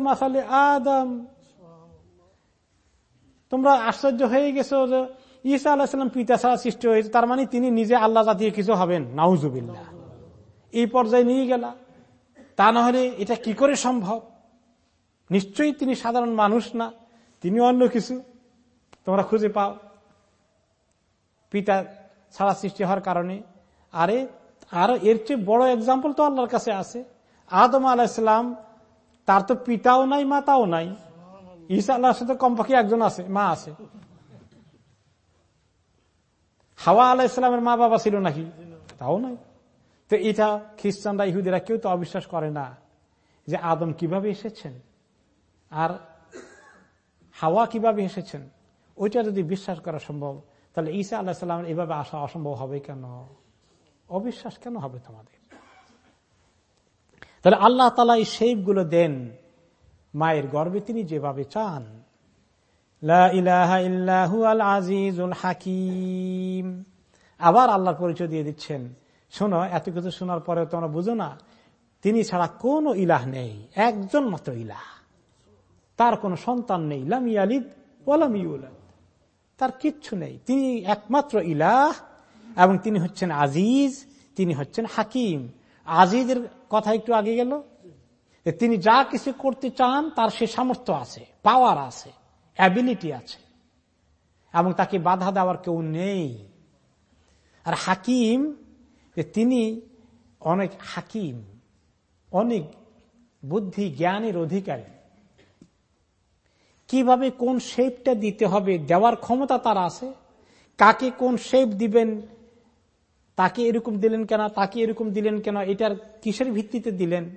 মাসালে আদম। তোমরা আশ্চর্য হয়ে গেছো যে ঈসা আল্লাহাম পিতা ছাড়া সৃষ্টি হয়েছে, তার মানে তিনি নিজে আল্লাহ জাতীয় কিছু হবেন। নাউজুবিল্লা এই পর্যায়ে নিয়ে গেলা। তা না হলে এটা কি করে সম্ভব? নিশ্চয়ই তিনি সাধারণ মানুষ না। তিনি অন্য কিছু। তোমরা খুঁজে পাও। পিতা ছাড়া সৃষ্টি হওয়ার কারণে। আরে, আর এর চেয়ে বড় এক্সাম্পল তো আল্লাহর কাছে আছে। আদম আলাহিসাম তার তো পিতাও নাই, মাতাও নাই। ঈসা আল্লাহর সাথে কমপক্ষে একজন আছে, মা আছে। হাওয়া আলাহ ইসলামের মা বাবা ছিল নাকি? তাও নাই। তো এটা খ্রিস্টানরা ইহুদিরা কেউ তো অবিশ্বাস করে না যে আদম কীভাবে এসেছেন আর হাওয়া কীভাবে এসেছেন। ওইটা যদি বিশ্বাস করা সম্ভব, তাহলে ঈসা আল্লাহ সাল্লামের এভাবে আসা অসম্ভব হবে কেন? অবিশ্বাস কেন হবে তোমাদের? তাহলে আল্লাহ তালা এই শেপগুলো দেন মায়ের গর্বে তিনি যেভাবে চান। হাকিম। আবার আল্লাহর পরিচয় দিয়ে দিচ্ছেন শোনো, এত কিছু শোনার পরে তোমরা বুঝো না, তিনি ছাড়া কোনো ইলাহ নেই, একজন মাত্র ইলাহ। তার কোনো সন্তান নেই, লাম ইয়ালিদ ওলাম ইউলাদ। তার কিচ্ছু নেই, তিনি একমাত্র ইলাহ, এবং তিনি হচ্ছেন আজিজ, তিনি হচ্ছেন হাকিম। আজিজের কথা একটু আগে গেল তিনি যা কিছু করতে চান, তার সে সামর্থ্য আছে পাওয়ার আছে অ্যাবিলিটি আছে, এবং তাকে বাধা দেওয়ার কেউ নেই। আর হাকিম তিনি অনেক হাকিম, অনেক বুদ্ধি জ্ঞানের অধিকারী। কীভাবে কোন শেপটা দিতে হবে, দেওয়ার ক্ষমতা তার আছে? কাকে কোন শেপ দিবেন, তাকে এরকম দিলেন কেন, তাকে এরকম দিলেন কেন, এটার কিসের ভিত্তিতে দিলেন?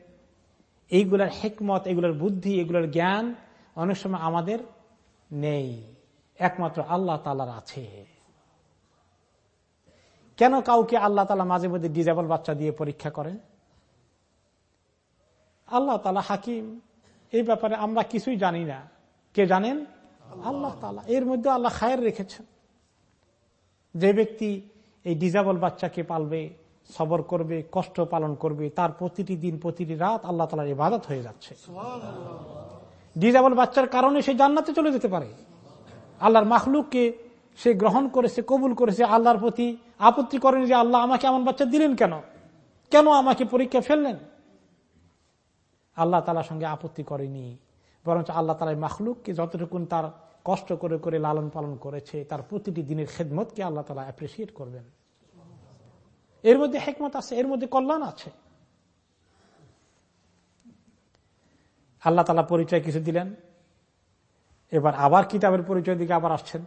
এইগুলার হেকমত এগুলোর বুদ্ধি এগুলোর জ্ঞান অনেক সময় আমাদের নেই। একমাত্র আল্লাহ তালার আছে। কেন কাউকে আল্লাহ তালা মাঝে মধ্যে ডিজেবল বাচ্চা দিয়ে পরীক্ষা করেন আল্লাহ তালা হাকিম। এই ব্যাপারে আমরা কিছুই জানি না। কে জানেন? আল্লাহ তালা এর মধ্যে আল্লাহ খায়ের রেখেছেন। যে ব্যক্তি এই ডিজাবল বাচ্চাকে পালবে, সবর করবে, কষ্ট পালন করবে, তার প্রতিটি দিন, প্রতিটি রাত আল্লাহ তালার ইবাদত হয়ে যাচ্ছে। ডিজাবল বাচ্চার কারণে সে জান্নাতে চলে যেতে পারে। আল্লাহর মাখলুককে সে গ্রহণ করেছে কবুল করেছে আল্লাহর প্রতি আপত্তি করেন যে আল্লাহ আমাকে এমন বাচ্চা দিলেন কেন? কেন আমাকে পরীক্ষা ফেললেন? আল্লাহ তালার সঙ্গে আপত্তি করেনি। বরঞ্চ আল্লাহ তালা মাখলুককে যতটুকুন তার কষ্ট করে করে লালন পালন করেছে, তার প্রতিটি দিনের খেদমতকে আল্লাহ তালা অ্যাপ্রিসিয়েট করবেন। এর মধ্যে হেকমত আছে, এর মধ্যে কল্যাণ আছে। আল্লাহ তালা পরিচয় কিছু দিলেন। এবার আবার কিতাবের পরিচয় দিকে আবার আসছেন।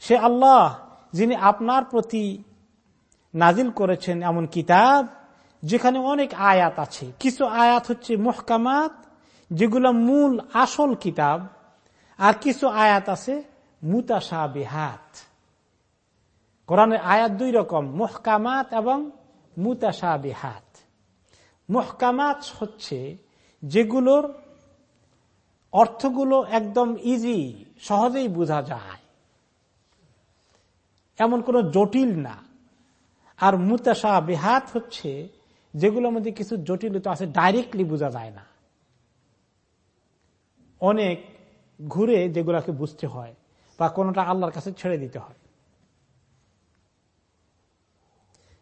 সে আল্লাহ, যিনি আপনার প্রতি নাজিল করেছেন এমন কিতাব, যেখানে অনেক আয়াত আছে। কিছু আয়াত হচ্ছে মহকামাত, যেগুলো মূল আসল কিতাব, আর কিছু আয়াত আছে মুতাসা বেহাত কোরআনের আয়াত দুই রকম, মহকামাত এবং মুতাসা বেহাত মহকামাত হচ্ছে যেগুলোর অর্থগুলো একদম ইজি সহজেই বোঝা যায়। এমন কোন জটিল না। আর মুতাসা বেহাত হচ্ছে যেগুলোর মধ্যে কিছু জটিলতা আছে ডাইরেক্টলি বোঝা যায় না। অনেক ঘুরে যেগুলাকে বুঝতে হয় বা কোনটা আল্লাহর কাছে ছেড়ে দিতে হয়।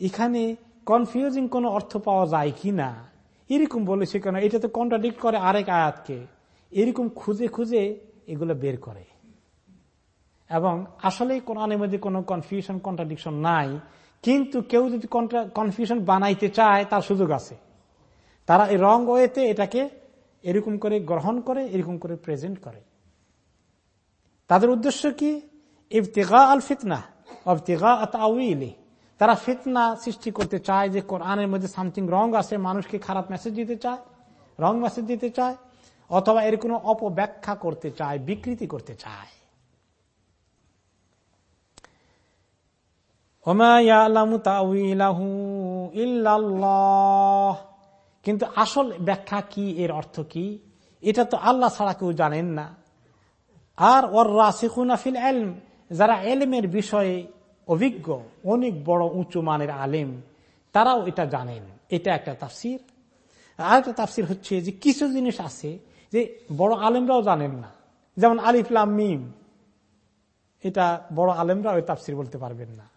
এখানে কনফিউজিং কোন অর্থ পাওয়া যায় কি না এরকম বলেছে কেন? এটা তো কন্ট্রাডিক্ট করে আরেক আয়াতকে। এরকম খুঁজে খুঁজে এগুলো বের করে। এবং আসলে কোরআনের মধ্যে কোনো কনফিউশন কন্ট্রাডিকশন নাই। কিন্তু কেউ যদি কনফিউশন বানাইতে চায়, তার সুযোগ আছে। তারা এই রং ওয়েতে এটাকে এরকম করে গ্রহণ করে, এরকম করে প্রেজেন্ট করে। তাদের উদ্দেশ্য কি? ইফতেগা আল ফিতনা অফতেগা আতাউইলি তারা ফিতনা সৃষ্টি করতে চায় যে কোরআনের মধ্যে সামথিং রং আছে, মানুষকে খারাপ মেসেজ দিতে চায় রং মেসেজ দিতে চায়, অথবা এর কোনো অপব্যাখ্যা করতে চায়, বিকৃতি করতে চায়। কিন্তু আসল ব্যাখ্যা কি, এর অর্থ কি? এটা তো আল্লাহ ছাড়া কেউ জানেন না। আর ওর রাসিকুনাফিল এলম যারা এলমের বিষয়ে অভিজ্ঞ, অনেক বড় উঁচু মানের আলেম, তারাও এটা জানেন। এটা একটা তাফসির। আর একটা তাফসির হচ্ছে যে কিছু জিনিস আছে যে বড় আলেমরাও জানেন না। যেমন আলিফলাম মিম। এটা বড় আলেমরা ওই তাফসির বলতে পারবেন না।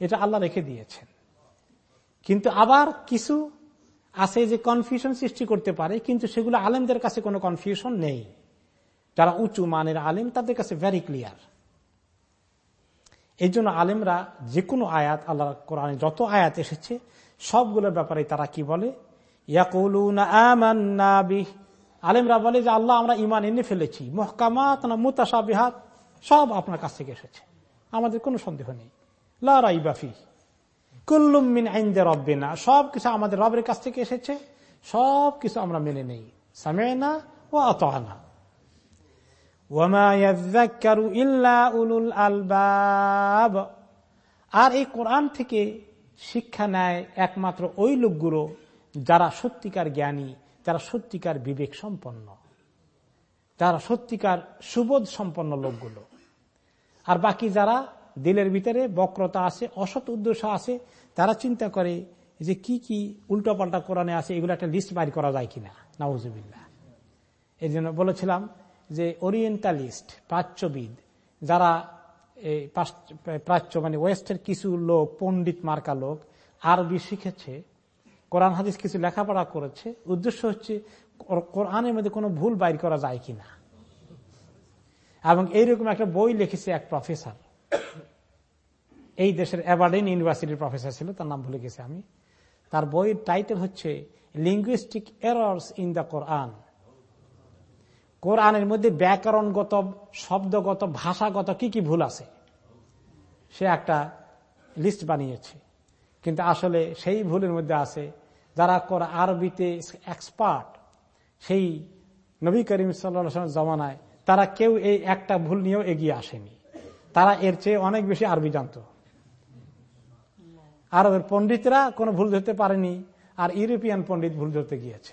এটা আল্লাহ রেখে দিয়েছেন। কিন্তু আবার কিছু আছে যে কনফিউশন সৃষ্টি করতে পারে, কিন্তু সেগুলো আলেমদের কাছে কোনো কনফিউশন নেই। যারা উঁচু মানের আলেম, তাদের কাছে ভেরি ক্লিয়ার এই জন্য আলেমরা যে কোনো আয়াত, আল্লাহ কোরআনে যত আয়াত এসেছে, সবগুলোর ব্যাপারে তারা কি বলে? আলেমরা বলে যে, আল্লাহ, আমরা ইমান এনে ফেলেছি। মহকামাত না মুতাসা বিহাত সব আপনার কাছ থেকে এসেছে। আমাদের কোনো সন্দেহ নেই। লাফি কুল্লুমিন আইনদের রব্বে না সব কিছু আমাদের রবের কাছ থেকে এসেছে। সব কিছু আমরা মেনে নেই। সামে না ও অত আর এই কোরআন থেকে শিক্ষা নেয় একমাত্র ওই লোকগুলো যারা সত্যিকার জ্ঞানী, যারা সত্যিকার বিবেক সম্পন্ন, যারা সত্যিকার সুবোধ সম্পন্ন লোকগুলো। আর বাকি যারা দিলের ভিতরে বক্রতা আছে, অসৎ উদ্দেশ্য আছে, তারা চিন্তা করে যে কি কি উল্টোপাল্টা কোরআনে আছে, এগুলো একটা লিস্ট বাইর করা যায় কিনা। নাউজুবিল্লা এই জন্য বলেছিলাম যে ওরিয়েন্টালিস্ট প্রাচ্যবিদ, যারা এই প্রাচ্য মানে ওয়েস্টের কিছু লোক, পণ্ডিত মার্কা লোক, আরবি শিখেছে, কোরআন, হাদিস কিছু লেখাপড়া করেছে, উদ্দেশ্য হচ্ছে কোরআনের মধ্যে কোনো ভুল বাইর করা যায় কিনা। এবং এইরকম একটা বই লিখেছে এক প্রফেসর। এই দেশের অ্যাবার্ডিন ইউনিভার্সিটির প্রফেসর ছিল, তার নাম ভুলে গেছি আমি। তার বইয়ের টাইটেল হচ্ছে linguistic errors in the Quran কোরআনের মধ্যে ব্যাকরণগত, শব্দগত, ভাষাগত কি কি ভুল আছে? সে একটা লিস্ট বানিয়েছে। কিন্তু আসলে সেই ভুলের মধ্যে আছে, যারা আরবিতে এক্সপার্ট সেই নবী করিম সাল্লা জমানায় তারা কেউ এই একটা ভুল নিয়েও এগিয়ে আসেনি। তারা এর চেয়ে অনেক বেশি আরবি জানত। আরবের পণ্ডিতরা কোনো ভুল ধরতে পারেনি, আর ইউরোপিয়ান পণ্ডিত ভুল ধরতে গিয়েছে।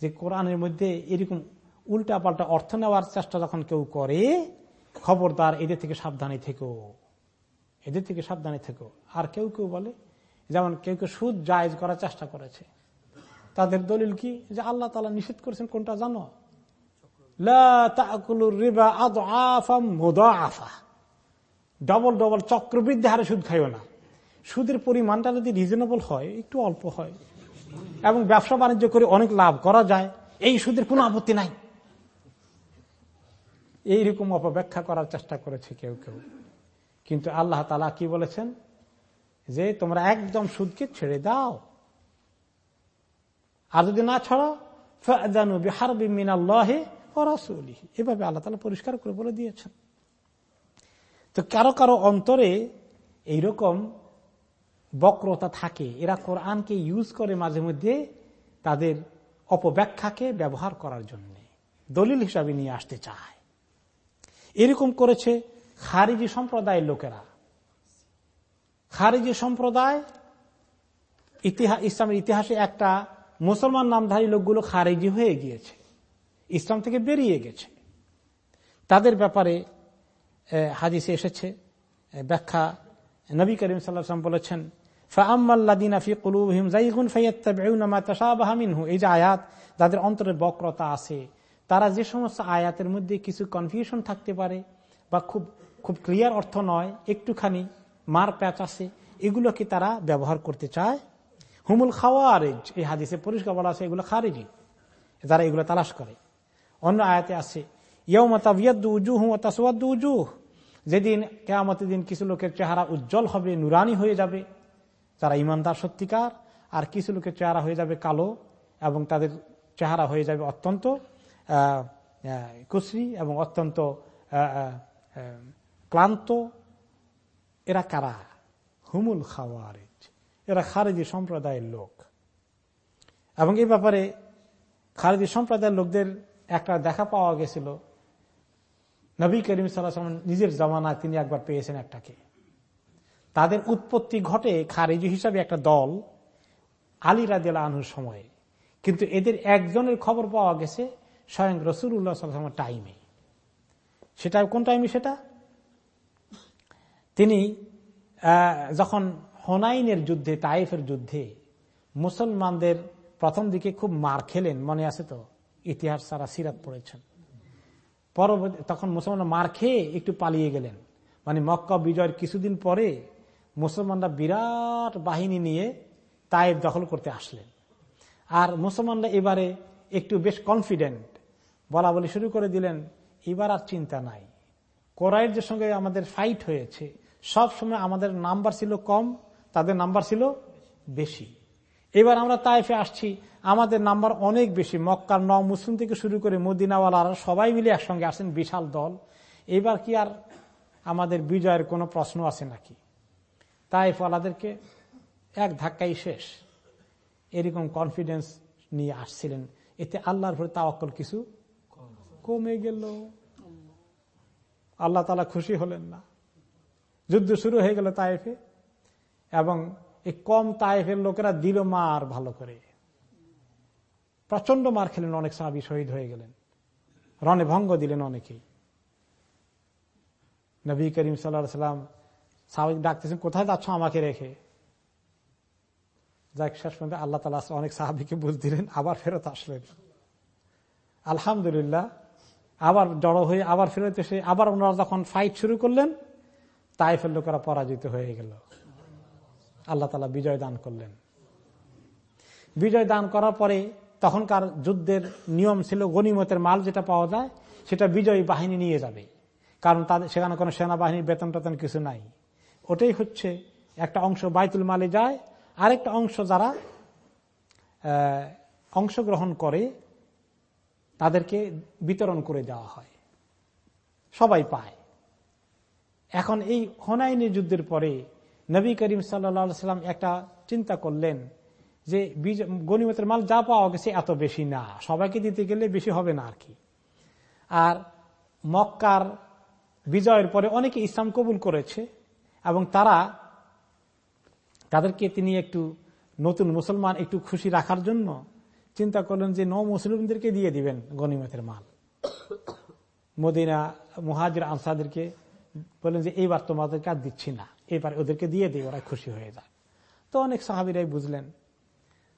যে কোরআনের মধ্যে এরকম উল্টা পাল্টা অর্থ নেওয়ার চেষ্টা যখন কেউ করে, খবরদার এদের থেকে সাবধানে থেকো। এদের থেকে সাবধানে থেকো। আর কেউ কেউ বলে, যেমন কেউ কেউ সুদ জায়জ করার চেষ্টা করেছে। তাদের দলিল কি? যে আল্লাহ তালা নিষেধ করেছেন কোনটা জানো? ডবল ডবল চক্রবৃদ্ধি হারে সুদ খাইও না। সুদের পরিমাণটা যদি রিজনেবল হয়, একটু অল্প হয়। এবং ব্যবসা বাণিজ্য করে অনেক লাভ করা যায়। এই সুদের কোনো আপত্তি নাই। এইরকম অপব্যাখ্যা করার চেষ্টা করেছে কেউ কেউ। কিন্তু আল্লাহ তালা কি বলেছেন? যে তোমরা একদম সুদকে ছেড়ে দাও। আর যদি না ছাড়ো এভাবে আল্লাহ তালা পরিষ্কার করে বলে দিয়েছেন। তো কারও কারও অন্তরে এইরকম বক্রতা থাকে। এরা কোরআনকে ইউজ করে মাঝে মধ্যে তাদের অপব্যাখ্যাকে ব্যবহার করার জন্য। দলিল হিসাবে নিয়ে আসতে চায়। এরকম করেছে খারিজি সম্প্রদায়ের লোকেরা। খারিজি সম্প্রদায় ইতিহাস ইসলামের ইতিহাসে একটা মুসলমান নামধারী লোকগুলো খারিজি হয়ে গিয়েছে। ইসলাম থেকে বেরিয়ে গেছে। তাদের ব্যাপারে হাদিসে এসেছে ব্যাখ্যা নবী করিম সাল্লাম বলেছেন এই যে আয়াত, যাদের অন্তরের বক্রতা আছে, তারা যে সমস্ত আয়াতের মধ্যে কিছু কনফিউশন থাকতে পারে বা খুব খুব ক্লিয়ার অর্থ নয়, একটুখানি মার প্যাচ আছে, এগুলোকে তারা ব্যবহার করতে চায়। হুমুল খাওয়ারেজ, এই হাদিসে পরিষ্কার বলা আছে, এগুলো খারেজি, যারা এগুলো তালাশ করে। অন্য আয়াতে আছে যেদিন কেয়ামতের দিন কিছু লোকের চেহারা উজ্জ্বল হবে, নুরানি হয়ে যাবে। তারা ইমানদার সত্যিকার, আর কিছু লোকের চেহারা হয়ে যাবে কালো এবং তাদের চেহারা হয়ে যাবে অত্যন্ত কুশ্রী এবং অত্যন্ত ক্লান্ত। এরা কারা? হুমুল খাওয়ারিজ। এরা খারেজি সম্প্রদায়ের লোক। এবং এই ব্যাপারে খারেজি সম্প্রদায়ের লোকদের একটা দেখা পাওয়া গেছিল। নবী করিম সাল্লাহ নিজের জমানায় তিনি একবার পেয়েছেন একটাকে। তাদের উৎপত্তি ঘটে খারেজি হিসাবে একটা দল, আলী রাজিয়াল আনহুর সময়ে। কিন্তু এদের একজনের খবর পাওয়া গেছে স্বয়ং রসুল্লাহ সাল্লামের টাইমে সেটা কোন টাইমে সেটা? তিনি যখন হোনাইনের যুদ্ধে তাইফের যুদ্ধে মুসলমানদের প্রথম দিকে খুব মার খেলেন, মনে আছে তো? ইতিহাস সারা সিরাত পড়েছেন। পরবর্তী, তখন মুসলমান মার খেয়ে একটু পালিয়ে গেলেন। মানে মক্কা বিজয়ের কিছুদিন পরে মুসলমানরা বিরাট বাহিনী নিয়ে তাইফ দখল করতে আসলেন। আর মুসলমানরা এবারে একটু বেশ কনফিডেন্ট বলা বলি শুরু করে দিলেন, এবার আর চিন্তা নাই। কোরআনের সঙ্গে আমাদের ফাইট হয়েছে। সব সময় আমাদের নাম্বার ছিল কম, তাদের নাম্বার ছিল বেশি। এবার আমরা তাইফে আসছি, আমাদের নাম্বার অনেক বেশি। মক্কার ন মুসলিম থেকে শুরু করে মদিনাওয়ালারা সবাই মিলে একসঙ্গে আসেন, বিশাল দল। এবার কি আর আমাদের বিজয়ের কোনো প্রশ্ন আছে নাকি? তাইফওয়ালাদেরকে এক ধাক্কাই শেষ। এরকম কনফিডেন্স নিয়ে আসছিলেন। এতে আল্লাহর ভরে তাওয়াক্কল কিছু কমে গেল। আল্লাহ তালা খুশি হলেন না। যুদ্ধ শুরু হয়ে গেল তাইফে এবং এই কম তাইফের লোকেরা দিল মার ভালো করে। প্রচণ্ড মার খেলেন অনেক সাহাবি, শহীদ হয়ে গেলেন। রণে ভঙ্গ দিলেন অনেকেই। নবী করিম সাল্লা সাল্লাম সাহাবি ডাকতেছেন, কোথায় যাচ্ছ আমাকে রেখে? যাক, শেষ পর্যন্ত আল্লাহ তালা অনেক সাহাবিকে বুঝ দিলেন আবার ফেরত আসলেন। আলহামদুলিল্লাহ, আবার জড়ো হয়ে আবার ফেরত এসে আবার ওনারা যখন ফাইট শুরু করলেন তাই তাইফের লোকেরা পরাজিত হয়ে গেল। আল্লাহ তালা বিজয় দান করলেন। বিজয় দান করার পরে তখনকার যুদ্ধের নিয়ম ছিল গনিমতের মাল যেটা পাওয়া যায়, সেটা বিজয়ী বাহিনী নিয়ে যাবে। কারণ তাদের, সেখানে কোনো সেনাবাহিনীর বেতন টেতন কিছু নাই। ওটাই হচ্ছে একটা অংশ বাইতুল মালে যায়, আরেকটা অংশ যারা অংশগ্রহণ করে, তাদেরকে বিতরণ করে দেওয়া হয়। সবাই পায়। এখন এই হনাইনি যুদ্ধের পরে নবী করিম সাল্লাম একটা চিন্তা করলেন যে গণিমতের মাল যা পাওয়া গেছে এত বেশি না, সবাইকে দিতে গেলে বেশি হবে না আর কি। আর মক্কার বিজয়ের পরে অনেকে ইসলাম কবুল করেছে। এবং তারা তাদেরকে তিনি একটু নতুন মুসলমান একটু খুশি রাখার জন্য চিন্তা করলেন যে ন মুসলিমদেরকে দিয়ে দিবেন গনিমতের মাল। মদিনা মুহাজির আনসাদেরকে বললেন যে এইবার তোমাদেরকে আর দিচ্ছি না। এবার ওদেরকে দিয়ে দিই, ওরা খুশি হয়ে যায়। তো অনেক সাহাবিরাই বুঝলেন।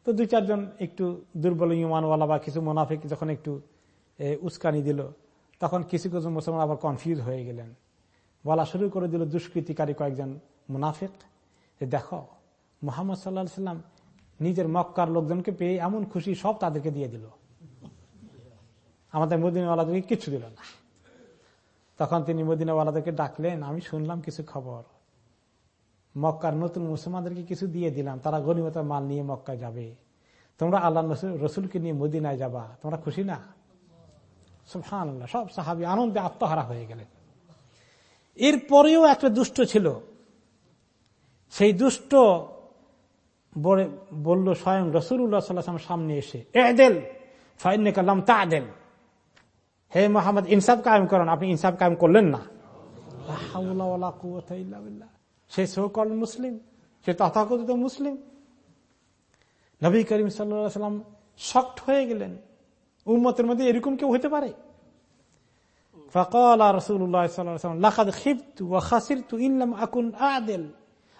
তো দুই চারজন একটু দুর্বল ইমানওয়ালা বা কিছু মোনাফিক যখন একটু উস্কানি দিল, তখন কিছু কিছু মুসলমান আবার কনফিউজ হয়ে গেলেন। বলা শুরু করে দিল দুষ্কৃতিকারী কয়েকজন মুনাফিক দেখো, মোহাম্মদ সাল্লাহ সাল্লাম নিজের মক্কার লোকজনকে পেয়ে এমন খুশি, সব তাদেরকে দিয়ে দিল। আমাদের মদিনাওয়ালাদেরকে কিচ্ছু দিল না। তখন তিনি মদিনাওয়ালাদেরকে ডাকলেন, আমি শুনলাম কিছু খবর। মক্কার নতুন মুসলমানদেরকে কিছু দিয়ে দিলাম। তারা গণিমত মাল নিয়ে মক্কায় যাবে। তোমরা আল্লাহ রসুলকে নিয়ে মদিনায় যাবা। তোমরা খুশি না? সব সাহাবি আনন্দে আত্মহারা হয়ে গেলেন। এরপরেও একটা দুষ্ট ছিল। সেই দুষ্ট বলল, স্বয়ং রসুল্লাহ সাল্লাম সামনে এসে এদেল ফাইন কালাম তা দেন হে মোহাম্মদ, ইনসাফ কায়েম করেন আপনি ইনসাফ কায়েম করলেন না। সে সোকল মুসলিম, সে তথাকথিত মুসলিম। নবী করিম সাল্লাম শক্ট হয়ে গেলেন। উম্মতের মধ্যে এরকম কেউ হতে পারে?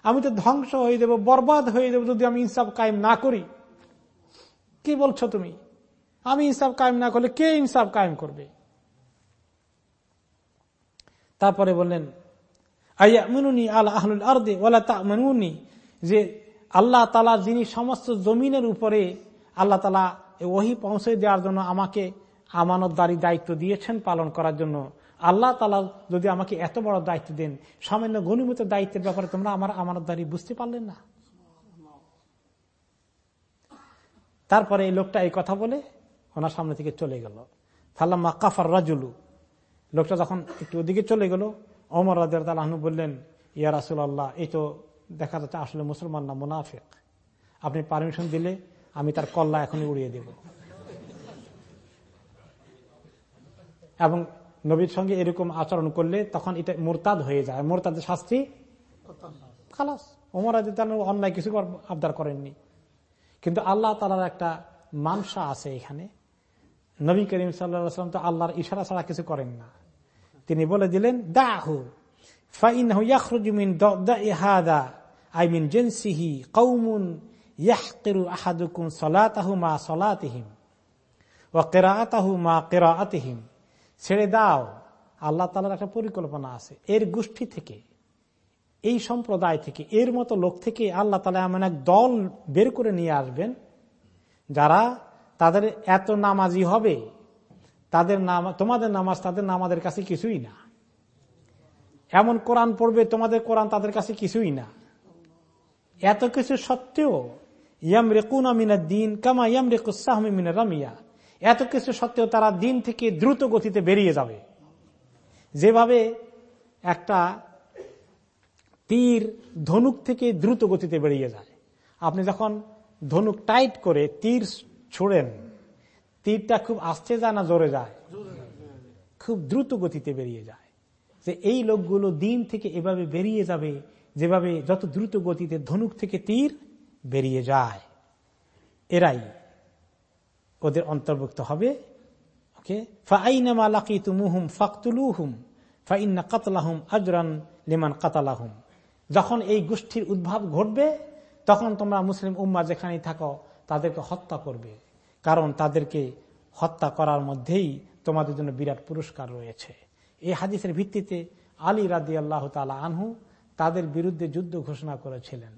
আমি তো ধ্বংস হয়ে দেব বরবাদ হয়ে দেব যদি আমি ইনসাফ কায়েম না করি। কি বলছো তুমি? আমি ইনসাফ কায়েম না করলে কে ইনসাফ কায়েম করবে? তারপরে বললেন যে আল্লাহ তালা যিনি সমস্ত জমিনের উপরে আল্লাহ তালা ওহি পৌঁছে দেওয়ার জন্য আমাকে আমানতদারি দায়িত্ব দিয়েছেন পালন করার জন্য। আল্লাহ তালা যদি আমাকে এত বড় দায়িত্ব দেন, সামান্য গণিমত দায়িত্বের ব্যাপারে তোমরা আমার আমানতদারি বুঝতে পারলেন না? তারপরে এই লোকটা এই কথা বলে ওনার সামনে থেকে চলে গেল। ফাল্লাম্মা কাফার রাজুলু। লোকটা যখন একটু ওদিকে চলে গেল অমর রাজু বললেন, ইয়া রাসুল আল্লাহ এই তো দেখা যাচ্ছে আসলে মুসলমান না, মুনাফেক। আপনি পারমিশন দিলে আমি তার কল্লা এখনই উড়িয়ে দেব। এবং নবীর সঙ্গে এরকম আচরণ করলে তখন এটা মোরতাদ হয়ে যায়। মোরতাদের শাস্তি খালাস। ওমর আজ অন্যায় কিছু আবদার করেননি। কিন্তু আল্লাহ তালার একটা মানসা আছে এখানে। নবী করিম সাল্লাম তো আল্লাহর ইশারা ছাড়া কিছু করেন না। তিনি বলে দিলেন, দাহু আহাদুকুম মা ও কেরাআতাহু মা ছেড়ে দাও। আল্লাহ তালার একটা পরিকল্পনা আছে। এর গোষ্ঠী থেকে, এই সম্প্রদায় থেকে, এর মতো লোক থেকে আল্লাহ তালা এমন এক দল বের করে নিয়ে আসবেন, যারা তাদের এত নামাজি হবে, তাদের নাম, তোমাদের নামাজ তাদের নামাদের কাছে কিছুই না। এমন কোরআন পড়বে, তোমাদের কোরআন তাদের কাছে কিছুই না। এত কিছু সত্ত্বেও ইয়াম রেকুন আমিনা দিন কামা ইয়াম রেকুসাহমিনা রামিয়া। এত কিছু সত্ত্বেও তারা দিন থেকে দ্রুত গতিতে বেরিয়ে যাবে। যেভাবে একটা তীর ধনুক থেকে দ্রুত গতিতে বেরিয়ে যায়। আপনি যখন ধনুক টাইট করে তীর ছোড়েন, তীরটা খুব আস্তে যায় না জোরে যায়? খুব দ্রুত গতিতে বেরিয়ে যায়। যে এই লোকগুলো দিন থেকে এভাবে বেরিয়ে যাবে, যেভাবে যত দ্রুত গতিতে ধনুক থেকে তীর বেরিয়ে যায়। এরাই ওদের অন্তর্ভুক্ত হবে। ওকে ফাইনামা লাকিতুমুহুম ফাকতুলুহুম, ফাইন্না কাতলাহুম আজরান লিমান কাতালাহুম। যখন এই গোষ্ঠীর উদ্ভাব ঘটবে, তখন তোমরা মুসলিম উম্মা যেখানে থাকো, তাদেরকে হত্যা করবে। কারণ তাদেরকে হত্যা করার মধ্যেই তোমাদের জন্য বিরাট পুরস্কার রয়েছে। এই হাদিসের ভিত্তিতে আলী রাদি আল্লাহ তালা আনহু তাদের বিরুদ্ধে যুদ্ধ ঘোষণা করেছিলেন।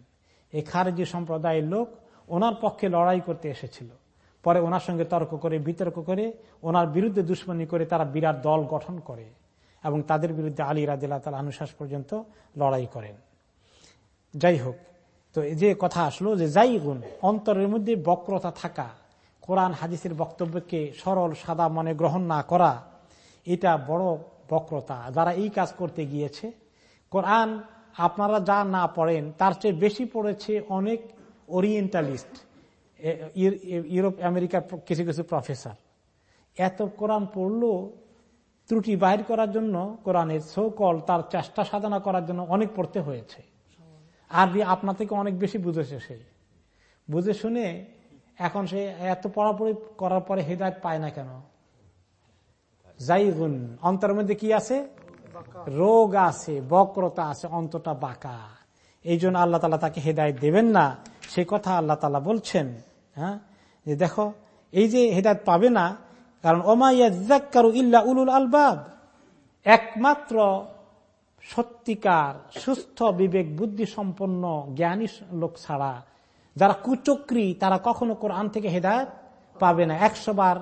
এই খারেজি সম্প্রদায়ের লোক ওনার পক্ষে লড়াই করতে এসেছিল। পরে ওনার সঙ্গে তর্ক করে, বিতর্ক করে, ওনার বিরুদ্ধে দুশ্মনী করে তারা বিরাট দল গঠন করে এবং তাদের বিরুদ্ধে আলী রাদিল্লাহ তালা আনুশ্বাস পর্যন্ত লড়াই করেন। যাই হোক, তো যে কথা আসলো যে যাই গুণ অন্তরের মধ্যে বক্রতা থাকা, কোরআন হাদিসের বক্তব্যকে সরল, সাদা মনে গ্রহণ না করা, এটা বড় বক্রতা। যারা এই কাজ করতে গিয়েছে, কোরআন আপনারা যা না পড়েন, তার চেয়ে বেশি পড়েছে অনেক ওরিয়েন্টালিস্ট ইউরোপ, আমেরিকার কিছু কিছু প্রফেসর। এত কোরআন পড়ল, ত্রুটি বাহির করার জন্য কোরআনের সৌকল তার চেষ্টা সাধনা করার জন্য অনেক পড়তে হয়েছে। আরবি আপনার থেকে অনেক বেশি বুঝেছে সে। বুঝে শুনে এখন সে এত পড়াপড়ি করার পরে হৃদায়ত পায় না কেন? যাই গুণ অন্তরের মধ্যে কি আছে? রোগ আছে, বক্রতা আছে অন্তটা বাঁকা। এই জন্য আল্লাহ তালা তাকে হেদায়ত দেবেন না। সে কথা আল্লাহ তালা বলছেন। হ্যাঁ? যে দেখো, এই যে হেদায়ত পাবে না, কারণ ওমাইয়াকারু ইল্লা উলুল আলবাব। একমাত্র সত্যিকার, সুস্থ, বিবেক, বুদ্ধি সম্পন্ন, জ্ঞানী লোক ছাড়া, যারা কুচক্রি, তারা কখনো কোরআন থেকে হেদায়ত পাবে না। একশো বার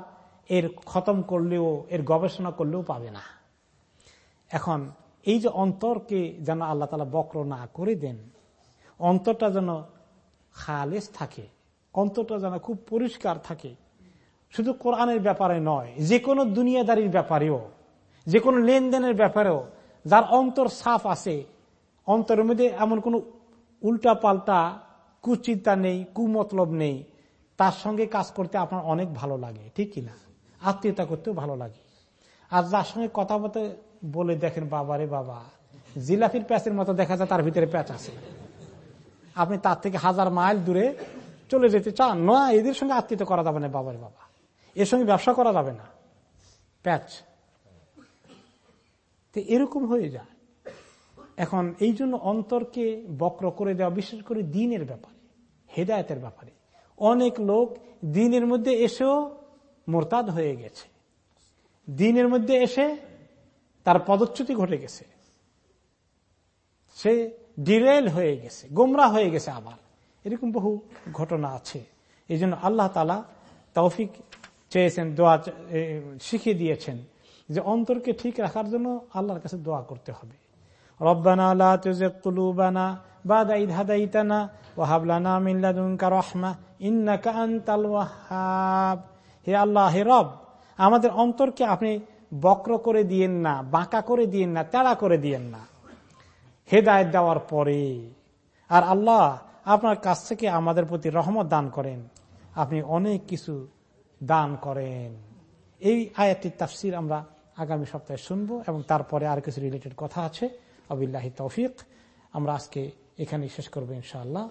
এর খতম করলেও, এর গবেষণা করলেও পাবে না। এখন, এই যে অন্তরকে যেন আল্লাহ তালা বক্র না করে দেন, অন্তরটা যেন খালেস থাকে। অন্তরটা যেন খুব পরিষ্কার থাকে। শুধু কোরআনের ব্যাপারে নয় যে কোনো দুনিয়াদারির ব্যাপারেও যে কোনো লেনদেনের ব্যাপারেও, যার অন্তর সাফ আছে, অন্তরের মধ্যে এমন কোন উল্টা পাল্টা কুচিন্তা নেই, কুমতলব নেই, তার সঙ্গে কাজ করতে আপনার অনেক ভালো লাগে, ঠিক কিনা আত্মীয়তা করতেও ভালো লাগে। আর যার সঙ্গে কথা বলতে বলে দেখেন বাবারে বাবা, জিলাফির প্যাচের মতো দেখা যায়, তার ভিতরে প্যাচ আছে। আপনি তার থেকে হাজার মাইল দূরে চলে যেতে চান না এদের সঙ্গে আত্মীয়তা করা যাবে না বাবার বাবা। এর সঙ্গে ব্যবসা করা যাবে না। প্যাচ। তো এরকম হয়ে যায়। এখন এই জন্য অন্তরকে বক্র করে দেওয়া, বিশেষ করে দিনের ব্যাপারে, হেদায়তের ব্যাপারে। অনেক লোক দিনের মধ্যে এসেও মোরতাদ হয়ে গেছে। দিনের মধ্যে এসে তার পদচ্যুতি ঘটে গেছে। সে ডিরেল হয়ে গেছে, গোমরা হয়ে গেছে আবার। এরকম বহু ঘটনা আছে। এই জন্য আল্লাহ তালা তৌফিক চেয়েছেন, দোয়া শিখিয়ে দিয়েছেন যে অন্তরকে ঠিক রাখার জন্য আল্লাহর কাছে দোয়া করতে হবে। ওয়াহাব। হে আল্লাহ, হে রব, আমাদের অন্তরকে আপনি বক্র করে দিয়েন না, বাঁকা করে দিয়েন না তেড়া করে দিয়েন না। হেদায়ত দেওয়ার পরে, আর আল্লাহ আপনার কাছ থেকে আমাদের প্রতি রহমত দান করেন। আপনি অনেক কিছু দান করেন। এই আয়াতটির তাফসির আমরা আগামী সপ্তাহে শুনব এবং তারপরে আর কিছু রিলেটেড কথা আছে। আবিল্লাহি তৌফিক। আমরা আজকে এখানেই শেষ করব ইনশাআল্লাহ।